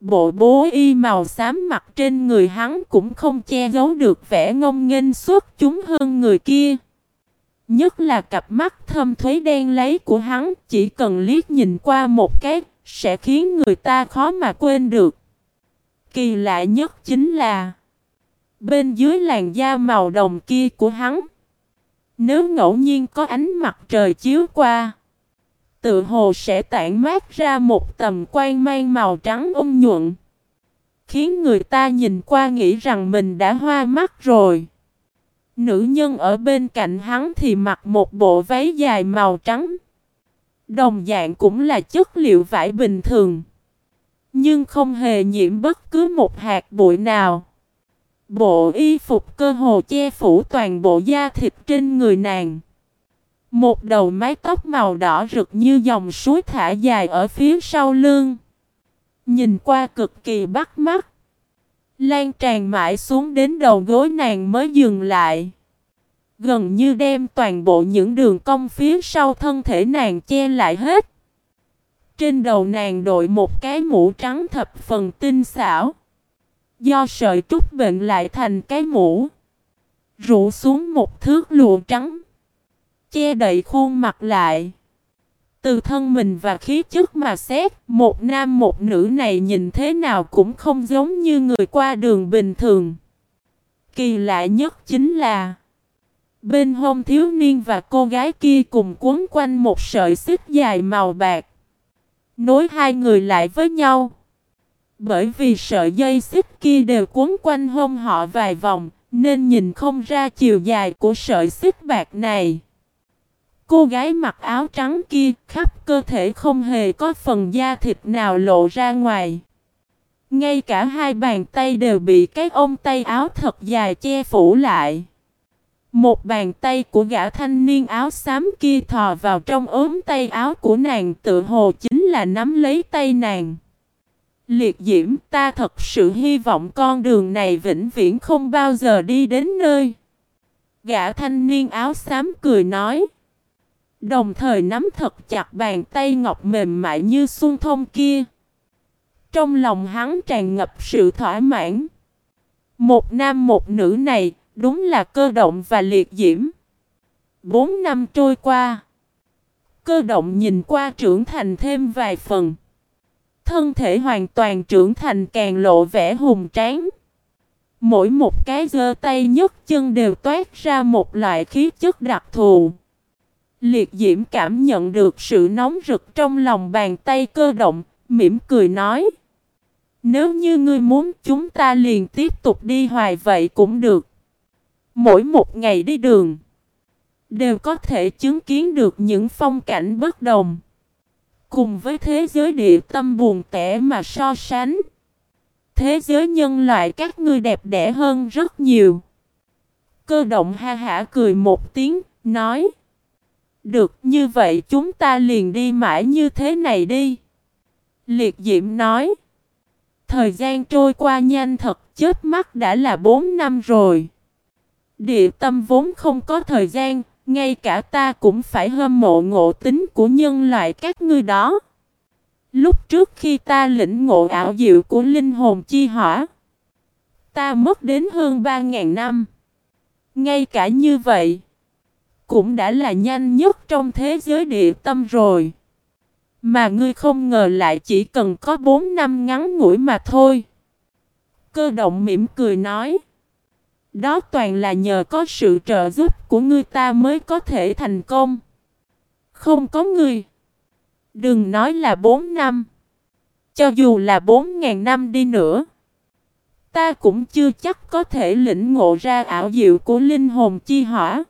Bộ bố y màu xám mặt trên người hắn cũng không che giấu được vẻ ngông nghênh xuất chúng hơn người kia. Nhất là cặp mắt thâm thuế đen lấy của hắn chỉ cần liếc nhìn qua một cái sẽ khiến người ta khó mà quên được. Kỳ lạ nhất chính là bên dưới làn da màu đồng kia của hắn. Nếu ngẫu nhiên có ánh mặt trời chiếu qua, tự hồ sẽ tản mát ra một tầm quan mang màu trắng ôn nhuận. Khiến người ta nhìn qua nghĩ rằng mình đã hoa mắt rồi. Nữ nhân ở bên cạnh hắn thì mặc một bộ váy dài màu trắng. Đồng dạng cũng là chất liệu vải bình thường. Nhưng không hề nhiễm bất cứ một hạt bụi nào. Bộ y phục cơ hồ che phủ toàn bộ da thịt trên người nàng. Một đầu mái tóc màu đỏ rực như dòng suối thả dài ở phía sau lưng. Nhìn qua cực kỳ bắt mắt. Lan tràn mãi xuống đến đầu gối nàng mới dừng lại. Gần như đem toàn bộ những đường cong phía sau thân thể nàng che lại hết. Trên đầu nàng đội một cái mũ trắng thập phần tinh xảo. Do sợi trúc bệnh lại thành cái mũ. Rủ xuống một thước lụa trắng. Che đậy khuôn mặt lại. Từ thân mình và khí chất mà xét, một nam một nữ này nhìn thế nào cũng không giống như người qua đường bình thường. Kỳ lạ nhất chính là Bên hông thiếu niên và cô gái kia cùng quấn quanh một sợi xích dài màu bạc. Nối hai người lại với nhau. Bởi vì sợi dây xích kia đều cuốn quanh hông họ vài vòng, nên nhìn không ra chiều dài của sợi xích bạc này. Cô gái mặc áo trắng kia, khắp cơ thể không hề có phần da thịt nào lộ ra ngoài. Ngay cả hai bàn tay đều bị cái ôm tay áo thật dài che phủ lại. Một bàn tay của gã thanh niên áo xám kia thò vào trong ốm tay áo của nàng tự hồ chính là nắm lấy tay nàng. Liệt diễm, ta thật sự hy vọng con đường này vĩnh viễn không bao giờ đi đến nơi. Gã thanh niên áo xám cười nói. Đồng thời nắm thật chặt bàn tay ngọc mềm mại như xuân thông kia. Trong lòng hắn tràn ngập sự thỏa mãn. Một nam một nữ này, đúng là cơ động và liệt diễm. Bốn năm trôi qua. Cơ động nhìn qua trưởng thành thêm vài phần. Thân thể hoàn toàn trưởng thành càng lộ vẻ hùng tráng. Mỗi một cái giơ tay nhấc chân đều toát ra một loại khí chất đặc thù. Liệt diễm cảm nhận được sự nóng rực trong lòng bàn tay cơ động, mỉm cười nói. Nếu như ngươi muốn chúng ta liền tiếp tục đi hoài vậy cũng được. Mỗi một ngày đi đường, đều có thể chứng kiến được những phong cảnh bất đồng. Cùng với thế giới địa tâm buồn tẻ mà so sánh. Thế giới nhân loại các ngươi đẹp đẽ hơn rất nhiều. Cơ động ha hả cười một tiếng, nói. Được như vậy chúng ta liền đi mãi như thế này đi. Liệt diễm nói. Thời gian trôi qua nhanh thật chết mắt đã là 4 năm rồi. Địa tâm vốn không có thời gian, ngay cả ta cũng phải hâm mộ ngộ tính của nhân loại các ngươi đó. Lúc trước khi ta lĩnh ngộ ảo diệu của linh hồn chi hỏa, ta mất đến hơn 3.000 năm. Ngay cả như vậy, cũng đã là nhanh nhất trong thế giới địa tâm rồi. Mà ngươi không ngờ lại chỉ cần có 4 năm ngắn ngủi mà thôi. Cơ động mỉm cười nói. Đó toàn là nhờ có sự trợ giúp của ngươi ta mới có thể thành công. Không có ngươi. Đừng nói là 4 năm. Cho dù là 4.000 năm đi nữa. Ta cũng chưa chắc có thể lĩnh ngộ ra ảo diệu của linh hồn chi hỏa.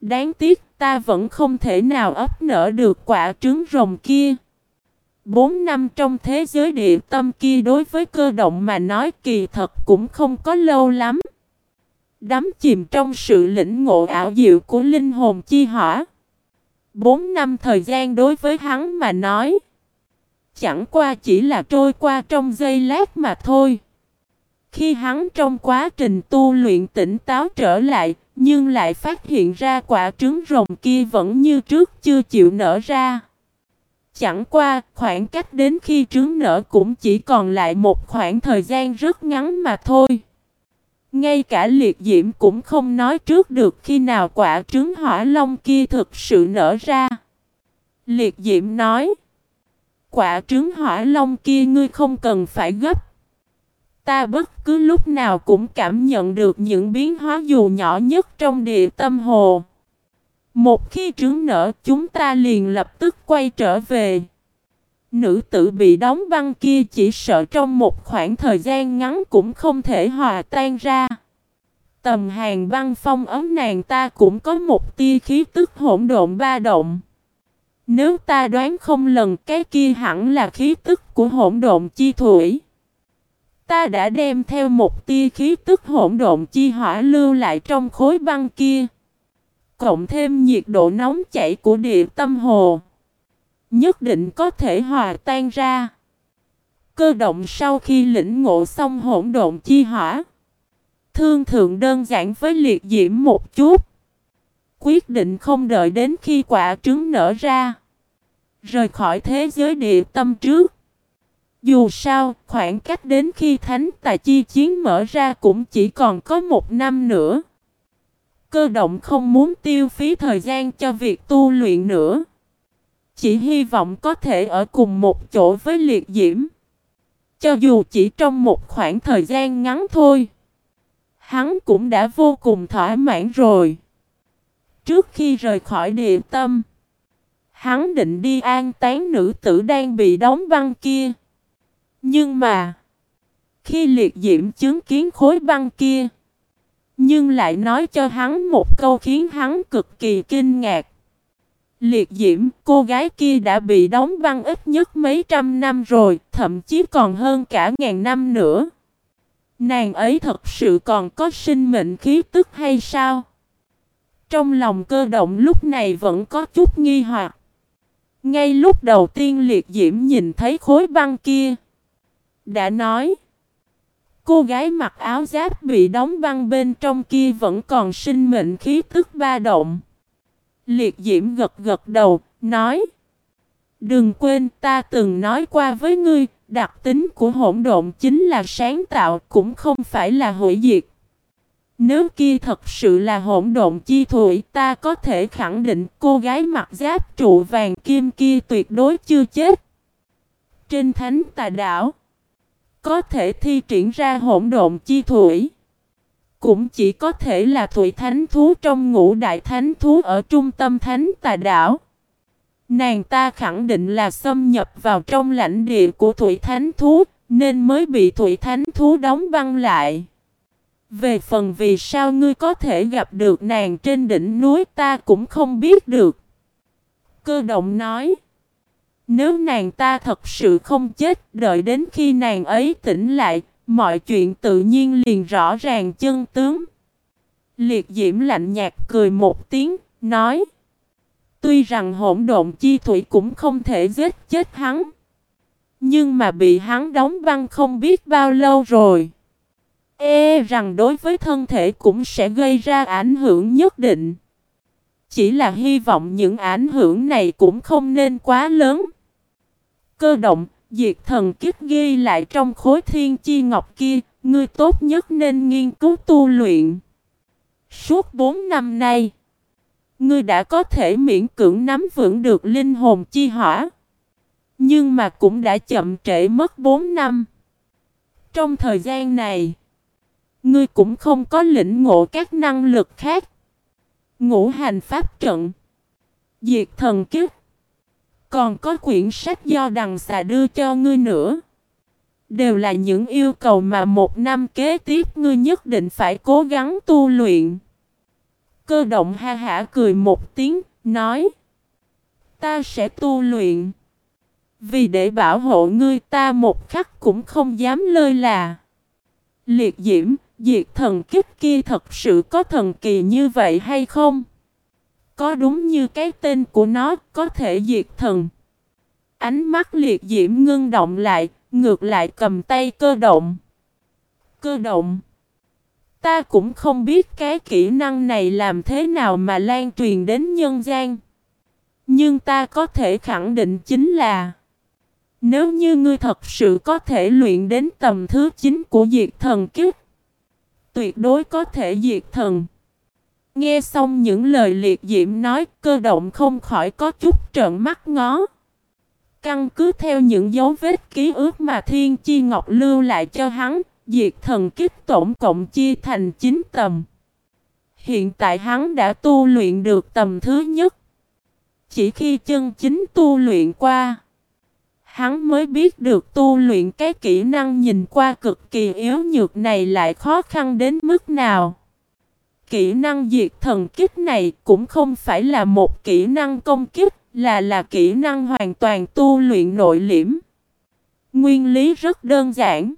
Đáng tiếc, ta vẫn không thể nào ấp nở được quả trứng rồng kia. Bốn năm trong thế giới địa tâm kia đối với cơ động mà nói kỳ thật cũng không có lâu lắm. Đắm chìm trong sự lĩnh ngộ ảo diệu của linh hồn chi hỏa. Bốn năm thời gian đối với hắn mà nói. Chẳng qua chỉ là trôi qua trong giây lát mà thôi. Khi hắn trong quá trình tu luyện tỉnh táo trở lại, nhưng lại phát hiện ra quả trứng rồng kia vẫn như trước chưa chịu nở ra. Chẳng qua, khoảng cách đến khi trứng nở cũng chỉ còn lại một khoảng thời gian rất ngắn mà thôi. Ngay cả liệt diễm cũng không nói trước được khi nào quả trứng hỏa long kia thực sự nở ra. Liệt diễm nói, quả trứng hỏa long kia ngươi không cần phải gấp. Ta bất cứ lúc nào cũng cảm nhận được những biến hóa dù nhỏ nhất trong địa tâm hồ. Một khi trứng nở chúng ta liền lập tức quay trở về. Nữ tử bị đóng băng kia chỉ sợ trong một khoảng thời gian ngắn cũng không thể hòa tan ra. Tầm hàng băng phong ấm nàng ta cũng có một tia khí tức hỗn độn ba động. Nếu ta đoán không lần cái kia hẳn là khí tức của hỗn độn chi thủy. Ta đã đem theo một tia khí tức hỗn độn chi hỏa lưu lại trong khối băng kia. Cộng thêm nhiệt độ nóng chảy của địa tâm hồ. Nhất định có thể hòa tan ra. Cơ động sau khi lĩnh ngộ xong hỗn độn chi hỏa. Thương thượng đơn giản với liệt diễm một chút. Quyết định không đợi đến khi quả trứng nở ra. Rời khỏi thế giới địa tâm trước. Dù sao, khoảng cách đến khi thánh tài chi chiến mở ra cũng chỉ còn có một năm nữa. Cơ động không muốn tiêu phí thời gian cho việc tu luyện nữa. Chỉ hy vọng có thể ở cùng một chỗ với liệt diễm. Cho dù chỉ trong một khoảng thời gian ngắn thôi. Hắn cũng đã vô cùng thỏa mãn rồi. Trước khi rời khỏi địa tâm. Hắn định đi an tán nữ tử đang bị đóng băng kia. Nhưng mà. Khi liệt diễm chứng kiến khối băng kia. Nhưng lại nói cho hắn một câu khiến hắn cực kỳ kinh ngạc. Liệt diễm, cô gái kia đã bị đóng băng ít nhất mấy trăm năm rồi, thậm chí còn hơn cả ngàn năm nữa. Nàng ấy thật sự còn có sinh mệnh khí tức hay sao? Trong lòng cơ động lúc này vẫn có chút nghi hoặc. Ngay lúc đầu tiên liệt diễm nhìn thấy khối băng kia. Đã nói. Cô gái mặc áo giáp bị đóng băng bên trong kia vẫn còn sinh mệnh khí tức ba động. Liệt diễm gật gật đầu, nói. Đừng quên ta từng nói qua với ngươi, đặc tính của hỗn độn chính là sáng tạo cũng không phải là hủy diệt. Nếu kia thật sự là hỗn độn chi thủy ta có thể khẳng định cô gái mặc giáp trụ vàng kim kia tuyệt đối chưa chết. Trên thánh tà đảo, có thể thi triển ra hỗn độn chi thủy. Cũng chỉ có thể là thủy thánh thú trong ngũ đại thánh thú ở trung tâm thánh tà đảo. Nàng ta khẳng định là xâm nhập vào trong lãnh địa của thủy thánh thú, nên mới bị thủy thánh thú đóng băng lại. Về phần vì sao ngươi có thể gặp được nàng trên đỉnh núi ta cũng không biết được. Cơ động nói. Nếu nàng ta thật sự không chết, đợi đến khi nàng ấy tỉnh lại, mọi chuyện tự nhiên liền rõ ràng chân tướng. Liệt diễm lạnh nhạt cười một tiếng, nói. Tuy rằng hỗn độn chi thủy cũng không thể giết chết hắn. Nhưng mà bị hắn đóng băng không biết bao lâu rồi. E rằng đối với thân thể cũng sẽ gây ra ảnh hưởng nhất định. chỉ là hy vọng những ảnh hưởng này cũng không nên quá lớn. Cơ động, diệt thần kiếp ghi lại trong khối thiên chi ngọc kia, ngươi tốt nhất nên nghiên cứu tu luyện. Suốt 4 năm nay, ngươi đã có thể miễn cưỡng nắm vững được linh hồn chi hỏa. Nhưng mà cũng đã chậm trễ mất 4 năm. Trong thời gian này, ngươi cũng không có lĩnh ngộ các năng lực khác. Ngũ hành pháp trận, diệt thần kiếp, còn có quyển sách do đằng xà đưa cho ngươi nữa. Đều là những yêu cầu mà một năm kế tiếp ngươi nhất định phải cố gắng tu luyện. Cơ động ha hả cười một tiếng, nói Ta sẽ tu luyện. Vì để bảo hộ ngươi ta một khắc cũng không dám lơi là. Liệt diễm, diệt thần kiếp kia thật sự có thần kỳ như vậy hay không? Có đúng như cái tên của nó có thể diệt thần. Ánh mắt liệt diễm ngưng động lại, ngược lại cầm tay cơ động. Cơ động. Ta cũng không biết cái kỹ năng này làm thế nào mà lan truyền đến nhân gian. Nhưng ta có thể khẳng định chính là Nếu như ngươi thật sự có thể luyện đến tầm thứ 9 của diệt thần kiếp Tuyệt đối có thể diệt thần Nghe xong những lời liệt diễm nói cơ động không khỏi có chút trợn mắt ngó Căn cứ theo những dấu vết ký ức mà Thiên Chi Ngọc lưu lại cho hắn Diệt thần kích tổng cộng chia thành 9 tầm. Hiện tại hắn đã tu luyện được tầm thứ nhất. Chỉ khi chân chính tu luyện qua, hắn mới biết được tu luyện cái kỹ năng nhìn qua cực kỳ yếu nhược này lại khó khăn đến mức nào. Kỹ năng diệt thần kích này cũng không phải là một kỹ năng công kích, là là kỹ năng hoàn toàn tu luyện nội liễm. Nguyên lý rất đơn giản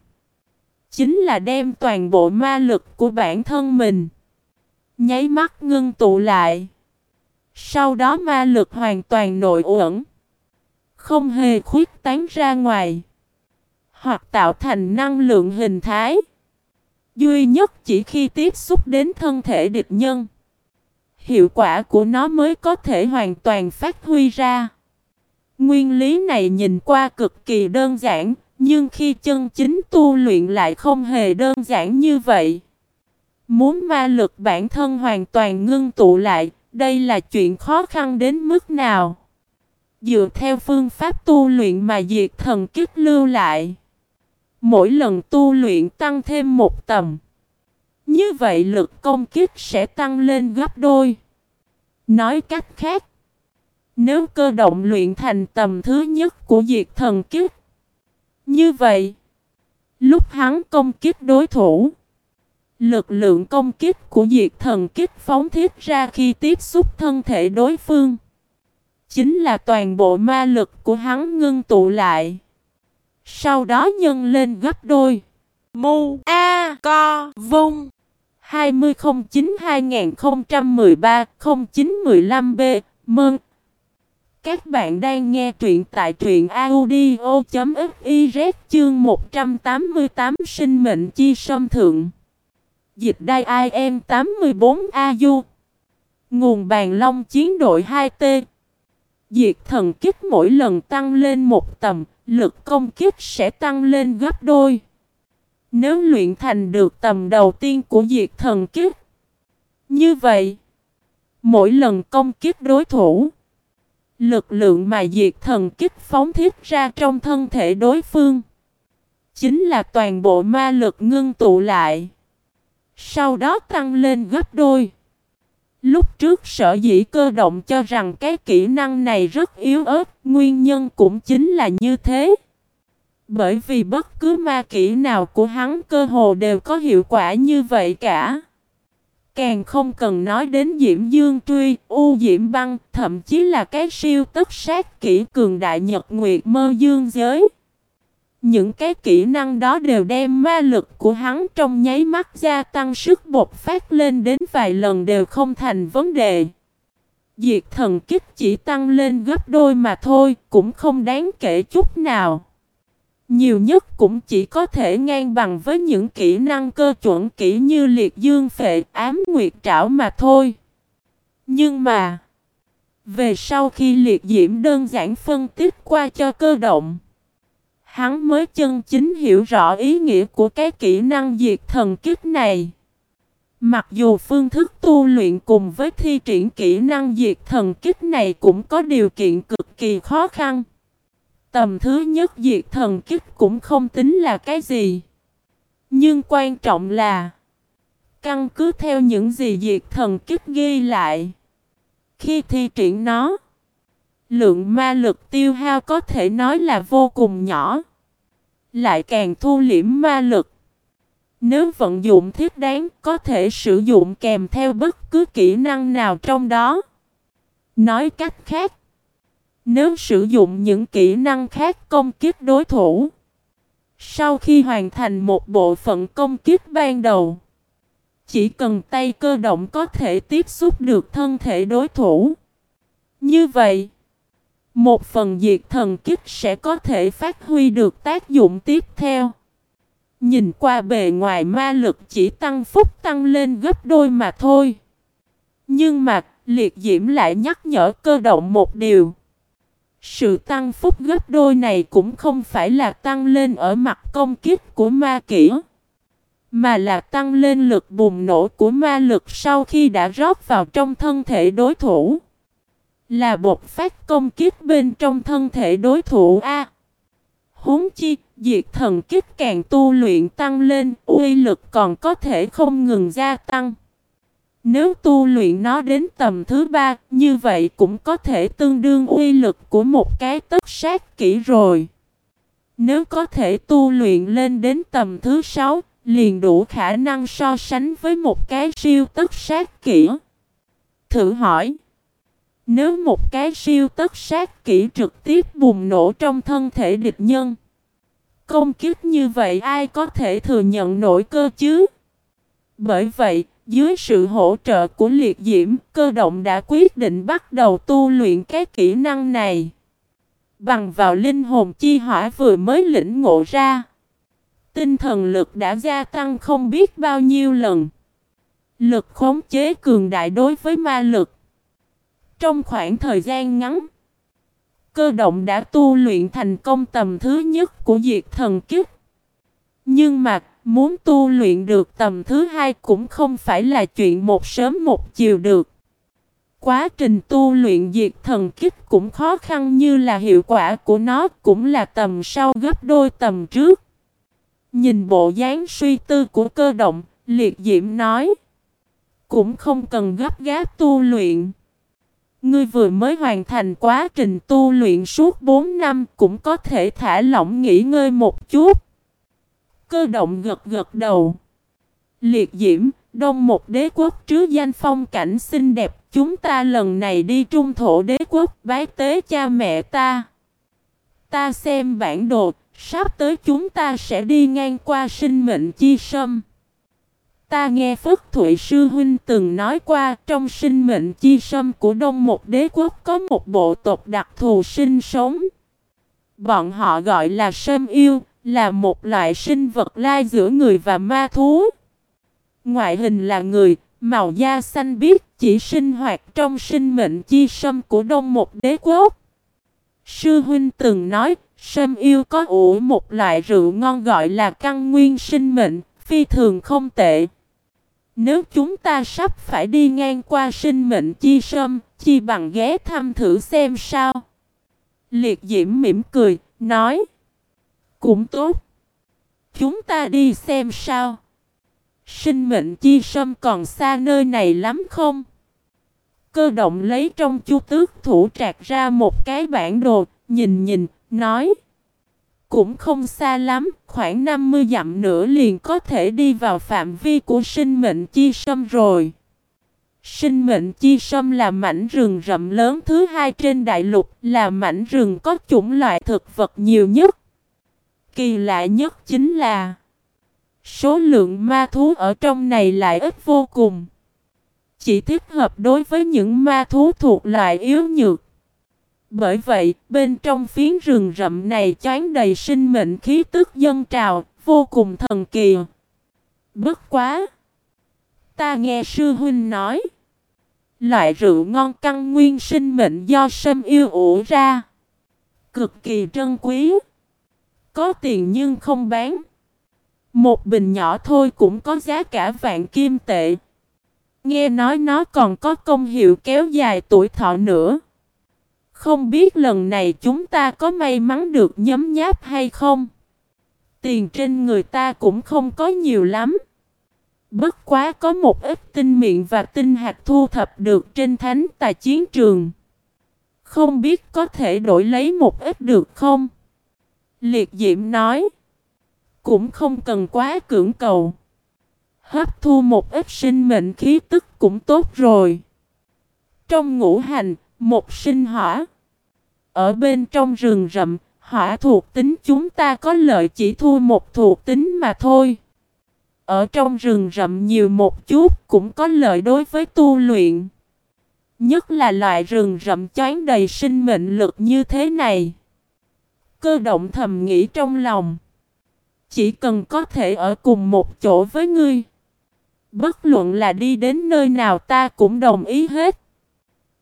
chính là đem toàn bộ ma lực của bản thân mình nháy mắt ngưng tụ lại. Sau đó ma lực hoàn toàn nội uẩn, không hề khuyết tán ra ngoài, hoặc tạo thành năng lượng hình thái. Duy nhất chỉ khi tiếp xúc đến thân thể địch nhân, hiệu quả của nó mới có thể hoàn toàn phát huy ra. Nguyên lý này nhìn qua cực kỳ đơn giản, nhưng khi chân chính tu luyện lại không hề đơn giản như vậy. Muốn ma lực bản thân hoàn toàn ngưng tụ lại, đây là chuyện khó khăn đến mức nào? Dựa theo phương pháp tu luyện mà diệt thần kiếp lưu lại. Mỗi lần tu luyện tăng thêm một tầm. Như vậy lực công kích sẽ tăng lên gấp đôi. Nói cách khác, nếu cơ động luyện thành tầm thứ nhất của diệt thần kiếp, như vậy, lúc hắn công kích đối thủ, lực lượng công kích của diệt thần kích phóng thiết ra khi tiếp xúc thân thể đối phương, chính là toàn bộ ma lực của hắn ngưng tụ lại. Sau đó nhân lên gấp đôi. Mu A Co Vung 2009 2013 0915 B Mơn các bạn đang nghe truyện tại truyện audio.fiz chương 188 sinh mệnh chi sâm thượng. Dịch đai IM 84 AU. Nguồn bàn long chiến đội 2T. Diệt thần kích mỗi lần tăng lên một tầm, lực công kích sẽ tăng lên gấp đôi. Nếu luyện thành được tầm đầu tiên của diệt thần kích. Như vậy, mỗi lần công kích đối thủ Lực lượng mà diệt thần kích phóng thiết ra trong thân thể đối phương Chính là toàn bộ ma lực ngưng tụ lại Sau đó tăng lên gấp đôi Lúc trước sở dĩ cơ động cho rằng cái kỹ năng này rất yếu ớt Nguyên nhân cũng chính là như thế Bởi vì bất cứ ma kỹ nào của hắn cơ hồ đều có hiệu quả như vậy cả Càng không cần nói đến Diễm Dương Truy, U Diễm Băng, thậm chí là cái siêu tất sát kỹ cường đại nhật nguyệt mơ dương giới. Những cái kỹ năng đó đều đem ma lực của hắn trong nháy mắt gia tăng sức bột phát lên đến vài lần đều không thành vấn đề. Diệt thần kích chỉ tăng lên gấp đôi mà thôi, cũng không đáng kể chút nào. Nhiều nhất cũng chỉ có thể ngang bằng với những kỹ năng cơ chuẩn kỹ như liệt dương phệ ám nguyệt trảo mà thôi. Nhưng mà, Về sau khi liệt diễm đơn giản phân tích qua cho cơ động, hắn mới chân chính hiểu rõ ý nghĩa của cái kỹ năng diệt thần kích này. Mặc dù phương thức tu luyện cùng với thi triển kỹ năng diệt thần kích này cũng có điều kiện cực kỳ khó khăn. Tầm thứ nhất diệt thần kích cũng không tính là cái gì. Nhưng quan trọng là Căn cứ theo những gì diệt thần kích ghi lại Khi thi triển nó Lượng ma lực tiêu hao có thể nói là vô cùng nhỏ. Lại càng thu liễm ma lực. Nếu vận dụng thiết đáng có thể sử dụng kèm theo bất cứ kỹ năng nào trong đó. Nói cách khác Nếu sử dụng những kỹ năng khác công kích đối thủ sau khi hoàn thành một bộ phận công kích ban đầu, chỉ cần tay cơ động có thể tiếp xúc được thân thể đối thủ. Như vậy, một phần diệt thần kích sẽ có thể phát huy được tác dụng tiếp theo. Nhìn qua bề ngoài ma lực chỉ tăng phúc tăng lên gấp đôi mà thôi. Nhưng mà, liệt diễm lại nhắc nhở cơ động một điều. Sự tăng phúc gấp đôi này cũng không phải là tăng lên ở mặt công kích của ma kỹ, mà là tăng lên lực bùng nổ của ma lực sau khi đã rót vào trong thân thể đối thủ. Là bột phát công kích bên trong thân thể đối thủ A. Huống chi, diệt thần kích càng tu luyện tăng lên, uy lực còn có thể không ngừng gia tăng. Nếu tu luyện nó đến tầm thứ ba, như vậy cũng có thể tương đương uy lực của một cái tất sát kỹ rồi. Nếu có thể tu luyện lên đến tầm thứ sáu, liền đủ khả năng so sánh với một cái siêu tất sát kỹ. Thử hỏi, nếu một cái siêu tất sát kỹ trực tiếp bùng nổ trong thân thể địch nhân, công kích như vậy ai có thể thừa nhận nổi cơ chứ? Bởi vậy, dưới sự hỗ trợ của liệt diễm, cơ động đã quyết định bắt đầu tu luyện cái kỹ năng này. Bằng vào linh hồn chi hỏa vừa mới lĩnh ngộ ra. Tinh thần lực đã gia tăng không biết bao nhiêu lần. Lực khống chế cường đại đối với ma lực. Trong khoảng thời gian ngắn, cơ động đã tu luyện thành công tầm thứ nhất của diệt thần kiếp. Nhưng mà Muốn tu luyện được tầm thứ hai cũng không phải là chuyện một sớm một chiều được. Quá trình tu luyện diệt thần kích cũng khó khăn như là hiệu quả của nó cũng là tầm sau gấp đôi tầm trước. Nhìn bộ dáng suy tư của cơ động, liệt diễm nói. Cũng không cần gấp gáp tu luyện. Ngươi vừa mới hoàn thành quá trình tu luyện suốt 4 năm cũng có thể thả lỏng nghỉ ngơi một chút. Cơ động gật gật đầu. Liệt diễm, đông một đế quốc trứ danh phong cảnh xinh đẹp. Chúng ta lần này đi trung thổ đế quốc bái tế cha mẹ ta. Ta xem bản đồ, sắp tới chúng ta sẽ đi ngang qua sinh mệnh chi sâm. Ta nghe Phất Thụy Sư Huynh từng nói qua trong sinh mệnh chi sâm của Đông một đế quốc có một bộ tộc đặc thù sinh sống. Bọn họ gọi là sâm yêu, là một loại sinh vật lai giữa người và ma thú. Ngoại hình là người, màu da xanh biếc chỉ sinh hoạt trong sinh mệnh chi sâm của đông một đế quốc. Sư huynh từng nói, sâm yêu có ủ một loại rượu ngon gọi là căn nguyên sinh mệnh, phi thường không tệ. Nếu chúng ta sắp phải đi ngang qua sinh mệnh chi sâm, chi bằng ghé thăm thử xem sao. Liệt diễm mỉm cười, nói. Cũng tốt. Chúng ta đi xem sao. Sinh mệnh chi sâm còn xa nơi này lắm không? Cơ động lấy trong chu tước thủ trạc ra một cái bản đồ, nhìn nhìn, nói. Cũng không xa lắm, khoảng 50 dặm nữa liền có thể đi vào phạm vi của sinh mệnh chi sâm rồi. Sinh mệnh chi sâm là mảnh rừng rậm lớn thứ hai trên đại lục, là mảnh rừng có chủng loại thực vật nhiều nhất. Kỳ lạ nhất chính là Số lượng ma thú ở trong này lại ít vô cùng Chỉ thích hợp đối với những ma thú thuộc loại yếu nhược bởi vậy, bên trong phiến rừng rậm này choán đầy sinh mệnh khí tức dân trào, vô cùng thần kỳ Bất quá Ta nghe sư huynh nói Loại rượu ngon căn nguyên sinh mệnh do sâm yêu ủ ra. Cực kỳ trân quý. Có tiền nhưng không bán. Một bình nhỏ thôi cũng có giá cả vạn kim tệ. Nghe nói nó còn có công hiệu kéo dài tuổi thọ nữa. Không biết lần này chúng ta có may mắn được nhấm nháp hay không? Tiền trên người ta cũng không có nhiều lắm. Bất quá có một ít tinh miệng và tinh hạt thu thập được trên thánh tài chiến trường. Không biết có thể đổi lấy một ít được không? Liệt diệm nói. Cũng không cần quá cưỡng cầu. Hấp thu một ít sinh mệnh khí tức cũng tốt rồi. Trong ngũ hành, một sinh hỏa. Ở bên trong rừng rậm, hỏa thuộc tính chúng ta có lợi chỉ thua một thuộc tính mà thôi. Ở trong rừng rậm nhiều một chút cũng có lợi đối với tu luyện. Nhất là loại rừng rậm choán đầy sinh mệnh lực như thế này. Cơ động thầm nghĩ trong lòng. Chỉ cần có thể ở cùng một chỗ với ngươi. Bất luận là đi đến nơi nào ta cũng đồng ý hết.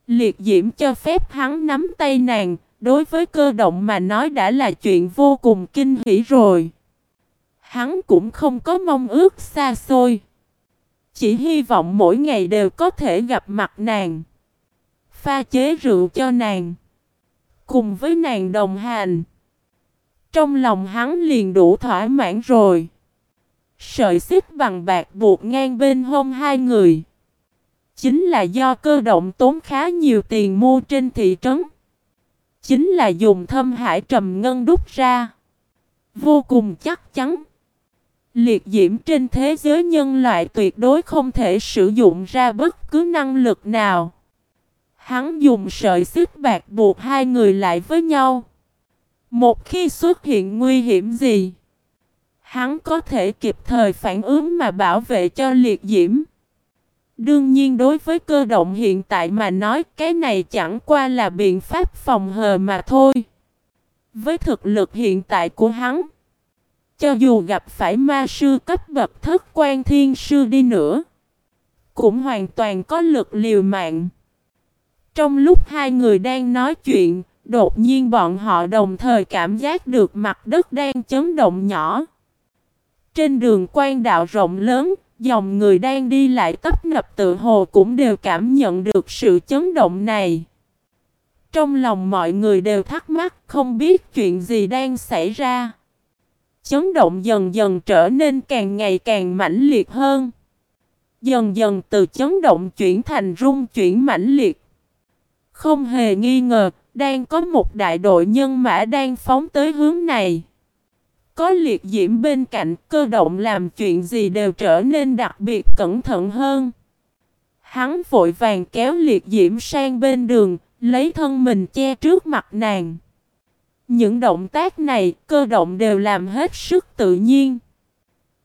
Liệt diễm cho phép hắn nắm tay nàng, đối với cơ động mà nói đã là chuyện vô cùng kinh hỷ rồi. Hắn cũng không có mong ước xa xôi. Chỉ hy vọng mỗi ngày đều có thể gặp mặt nàng. Pha chế rượu cho nàng. Cùng với nàng đồng hành. Trong lòng hắn liền đủ thỏa mãn rồi. Sợi xích bằng bạc buộc ngang bên hông hai người. Chính là do cơ động tốn khá nhiều tiền mua trên thị trấn. Chính là dùng thâm hải trầm ngân đúc ra. Vô cùng chắc chắn. Liệt diễm trên thế giới nhân loại tuyệt đối không thể sử dụng ra bất cứ năng lực nào. Hắn dùng sợi xích bạc buộc hai người lại với nhau. Một khi xuất hiện nguy hiểm gì, hắn có thể kịp thời phản ứng mà bảo vệ cho liệt diễm. Đương nhiên đối với cơ động hiện tại mà nói cái này chẳng qua là biện pháp phòng hờ mà thôi. Với thực lực hiện tại của hắn, cho dù gặp phải ma sư cấp bậc thất quan thiên sư đi nữa, cũng hoàn toàn có lực liều mạng. Trong lúc hai người đang nói chuyện, đột nhiên bọn họ đồng thời cảm giác được mặt đất đang chấn động nhỏ. Trên đường quan đạo rộng lớn, dòng người đang đi lại tấp nập tự hồ cũng đều cảm nhận được sự chấn động này. Trong lòng mọi người đều thắc mắc không biết chuyện gì đang xảy ra. Chấn động dần dần trở nên càng ngày càng mãnh liệt hơn. Dần dần từ chấn động chuyển thành rung chuyển mãnh liệt. Không hề nghi ngờ, đang có một đại đội nhân mã đang phóng tới hướng này. Có liệt diễm bên cạnh cơ động làm chuyện gì đều trở nên đặc biệt cẩn thận hơn. Hắn vội vàng kéo liệt diễm sang bên đường, lấy thân mình che trước mặt nàng. Những động tác này cơ động đều làm hết sức tự nhiên.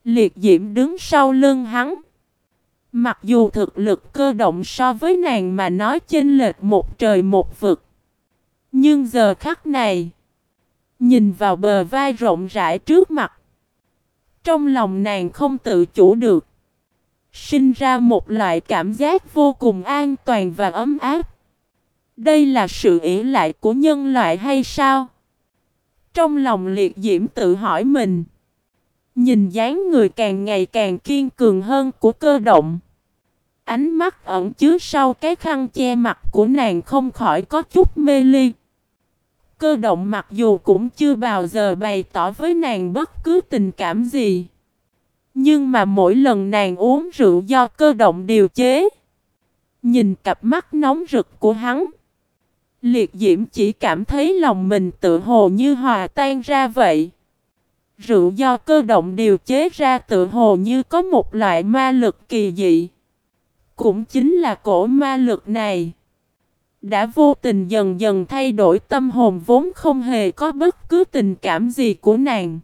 Liệt diễm đứng sau lưng hắn. Mặc dù thực lực cơ động so với nàng mà nói chênh lệch một trời một vực. Nhưng giờ khắc này, nhìn vào bờ vai rộng rãi trước mặt, trong lòng nàng không tự chủ được, sinh ra một loại cảm giác vô cùng an toàn và ấm áp. Đây là sự ỷ lại của nhân loại hay sao? Trong lòng liệt diễm tự hỏi mình. Nhìn dáng người càng ngày càng kiên cường hơn của cơ động. Ánh mắt ẩn chứa sau cái khăn che mặt của nàng không khỏi có chút mê ly. Cơ động mặc dù cũng chưa bao giờ bày tỏ với nàng bất cứ tình cảm gì. Nhưng mà mỗi lần nàng uống rượu do cơ động điều chế. Nhìn cặp mắt nóng rực của hắn. Liệt diễm chỉ cảm thấy lòng mình tự hồ như hòa tan ra vậy. Rượu do cơ động điều chế ra tự hồ như có một loại ma lực kỳ dị. Cũng chính là cổ ma lực này. Đã vô tình dần dần thay đổi tâm hồn vốn không hề có bất cứ tình cảm gì của nàng.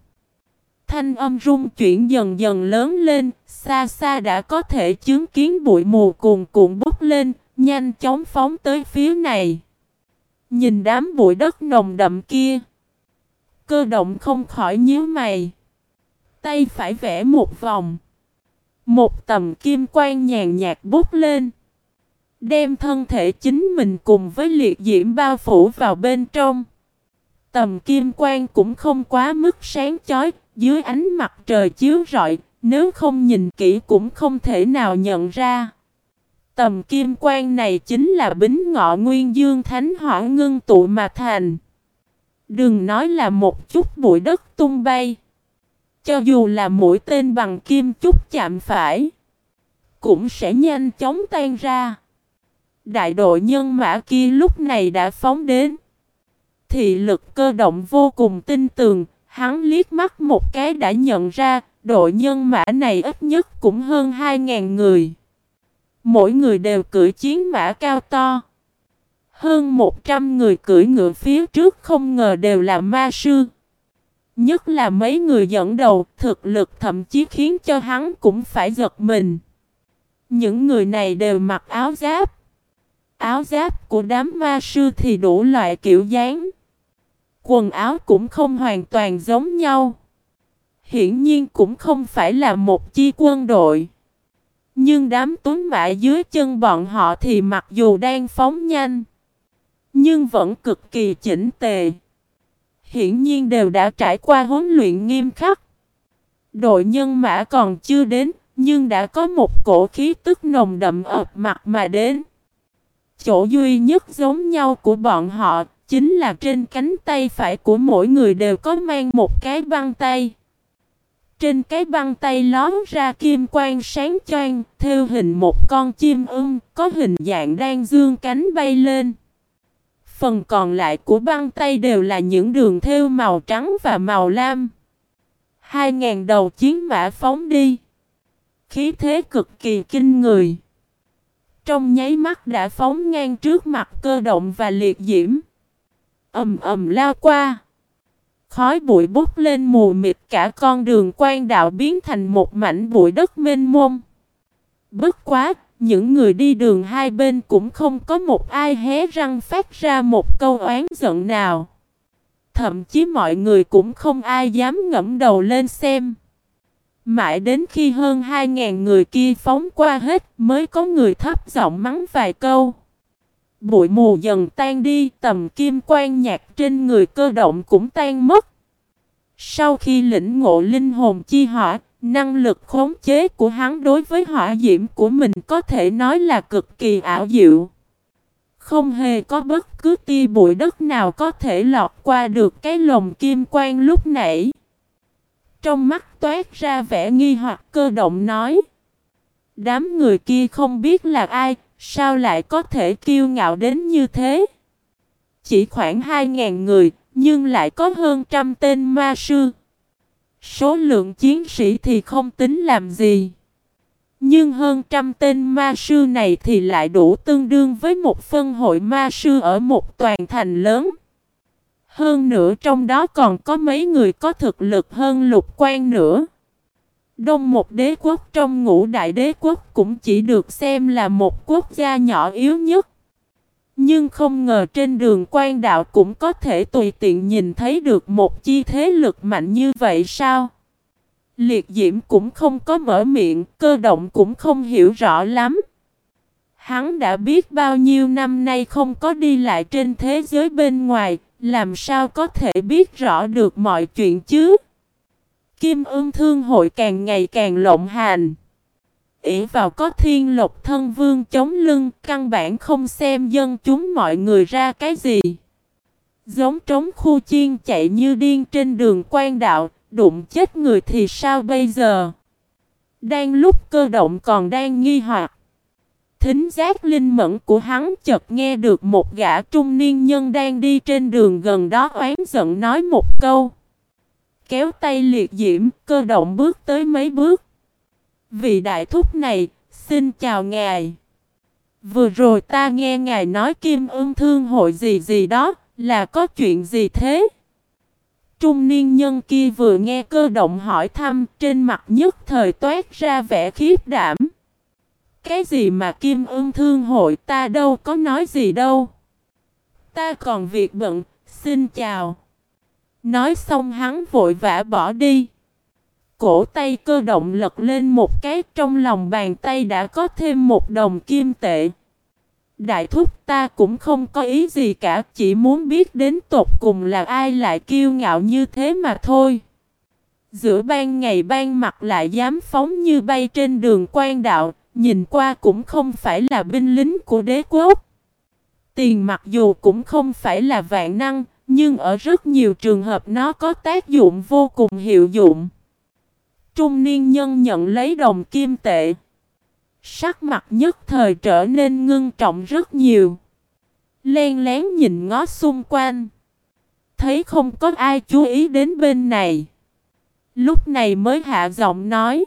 Thanh âm rung chuyển dần dần lớn lên, xa xa đã có thể chứng kiến bụi mù cuồn cuộn bốc lên, nhanh chóng phóng tới phía này. Nhìn đám bụi đất nồng đậm kia. Cơ động không khỏi nhíu mày. Tay phải vẽ một vòng. Một tầm kim quang nhàn nhạt bút lên. Đem thân thể chính mình cùng với liệt diễm bao phủ vào bên trong. Tầm kim quang cũng không quá mức sáng chói, dưới ánh mặt trời chiếu rọi, nếu không nhìn kỹ cũng không thể nào nhận ra. Tầm kim quang này chính là bính ngọ nguyên dương thánh hỏa ngưng tụ mà thành. Đừng nói là một chút bụi đất tung bay. Cho dù là mũi tên bằng kim chút chạm phải, cũng sẽ nhanh chóng tan ra. Đại đội nhân mã kia lúc này đã phóng đến. Thị lực cơ động vô cùng tin tường, hắn liếc mắt một cái đã nhận ra, đội nhân mã này ít nhất cũng hơn 2.000 người. Mỗi người đều cưỡi chiến mã cao to. Hơn 100 người cưỡi ngựa phía trước không ngờ đều là ma sư. Nhất là mấy người dẫn đầu, thực lực thậm chí khiến cho hắn cũng phải giật mình. Những người này đều mặc áo giáp. Áo giáp của đám ma sư thì đủ loại kiểu dáng. Quần áo cũng không hoàn toàn giống nhau. Hiển nhiên cũng không phải là một chi quân đội. Nhưng đám tuấn mã dưới chân bọn họ thì mặc dù đang phóng nhanh, nhưng vẫn cực kỳ chỉnh tề. Hiển nhiên đều đã trải qua huấn luyện nghiêm khắc. Đội nhân mã còn chưa đến, nhưng đã có một cổ khí tức nồng đậm ập mặt mà đến. Chỗ duy nhất giống nhau của bọn họ chính là trên cánh tay phải của mỗi người đều có mang một cái băng tay. Trên cái băng tay lón ra kim quang sáng choang, theo hình một con chim ưng, có hình dạng đang dương cánh bay lên. Phần còn lại của băng tay đều là những đường thêu màu trắng và màu lam. Hai ngàn đầu chiến mã phóng đi. Khí thế cực kỳ kinh người. Trong nháy mắt đã phóng ngang trước mặt cơ động và liệt diễm. ầm ầm lao qua. Khói bụi bút lên mù mịt cả con đường quan đạo biến thành một mảnh bụi đất mênh mông. Bất quá, những người đi đường hai bên cũng không có một ai hé răng phát ra một câu oán giận nào. Thậm chí mọi người cũng không ai dám ngẫm đầu lên xem. Mãi đến khi hơn 2.000 người kia phóng qua hết mới có người thấp giọng mắng vài câu. Bụi mù dần tan đi, tầm kim quang nhạt trên người cơ động cũng tan mất. Sau khi lĩnh ngộ linh hồn chi hỏa, năng lực khống chế của hắn đối với hỏa diễm của mình có thể nói là cực kỳ ảo diệu. Không hề có bất cứ tia bụi đất nào có thể lọt qua được cái lồng kim quang lúc nãy. Trong mắt toát ra vẻ nghi hoặc cơ động nói. Đám người kia không biết là ai, sao lại có thể kiêu ngạo đến như thế? Chỉ khoảng 2.000 người, nhưng lại có hơn trăm tên ma sư. Số lượng chiến sĩ thì không tính làm gì. Nhưng hơn trăm tên ma sư này thì lại đủ tương đương với một phân hội ma sư ở một toàn thành lớn. Hơn nữa trong đó còn có mấy người có thực lực hơn lục quan nữa. Đông một đế quốc trong ngũ đại đế quốc cũng chỉ được xem là một quốc gia nhỏ yếu nhất. Nhưng không ngờ trên đường quan đạo cũng có thể tùy tiện nhìn thấy được một chi thế lực mạnh như vậy sao? Liệt diễm cũng không có mở miệng, cơ động cũng không hiểu rõ lắm. Hắn đã biết bao nhiêu năm nay không có đi lại trên thế giới bên ngoài, làm sao có thể biết rõ được mọi chuyện chứ? Kim ương thương hội càng ngày càng lộng hành. ỷ vào có thiên lộc thân vương chống lưng, căn bản không xem dân chúng mọi người ra cái gì. Giống trống khu chiên chạy như điên trên đường quan đạo, đụng chết người thì sao bây giờ? Đang lúc cơ động còn đang nghi hoặc. Thính giác linh mẫn của hắn chợt nghe được một gã trung niên nhân đang đi trên đường gần đó oán giận nói một câu. Kéo tay liệt diễm, cơ động bước tới mấy bước. Vị đại thúc này, xin chào ngài. Vừa rồi ta nghe ngài nói kim ương thương hội gì gì đó, là có chuyện gì thế? Trung niên nhân kia vừa nghe cơ động hỏi thăm, trên mặt nhất thời toát ra vẻ khiếp đảm. Cái gì mà kim ương thương hội ta đâu có nói gì đâu. Ta còn việc bận, xin chào. Nói xong hắn vội vã bỏ đi. Cổ tay cơ động lật lên một cái trong lòng bàn tay đã có thêm một đồng kim tệ. Đại thúc ta cũng không có ý gì cả, chỉ muốn biết đến tột cùng là ai lại kiêu ngạo như thế mà thôi. Giữa ban ngày ban mặt lại dám phóng như bay trên đường quan đạo, nhìn qua cũng không phải là binh lính của đế quốc. Tiền mặc dù cũng không phải là vạn năng, nhưng ở rất nhiều trường hợp nó có tác dụng vô cùng hiệu dụng. Trung niên nhân nhận lấy đồng kim tệ. Sắc mặt nhất thời trở nên ngưng trọng rất nhiều. Len lén nhìn ngó xung quanh. Thấy không có ai chú ý đến bên này. Lúc này mới hạ giọng nói.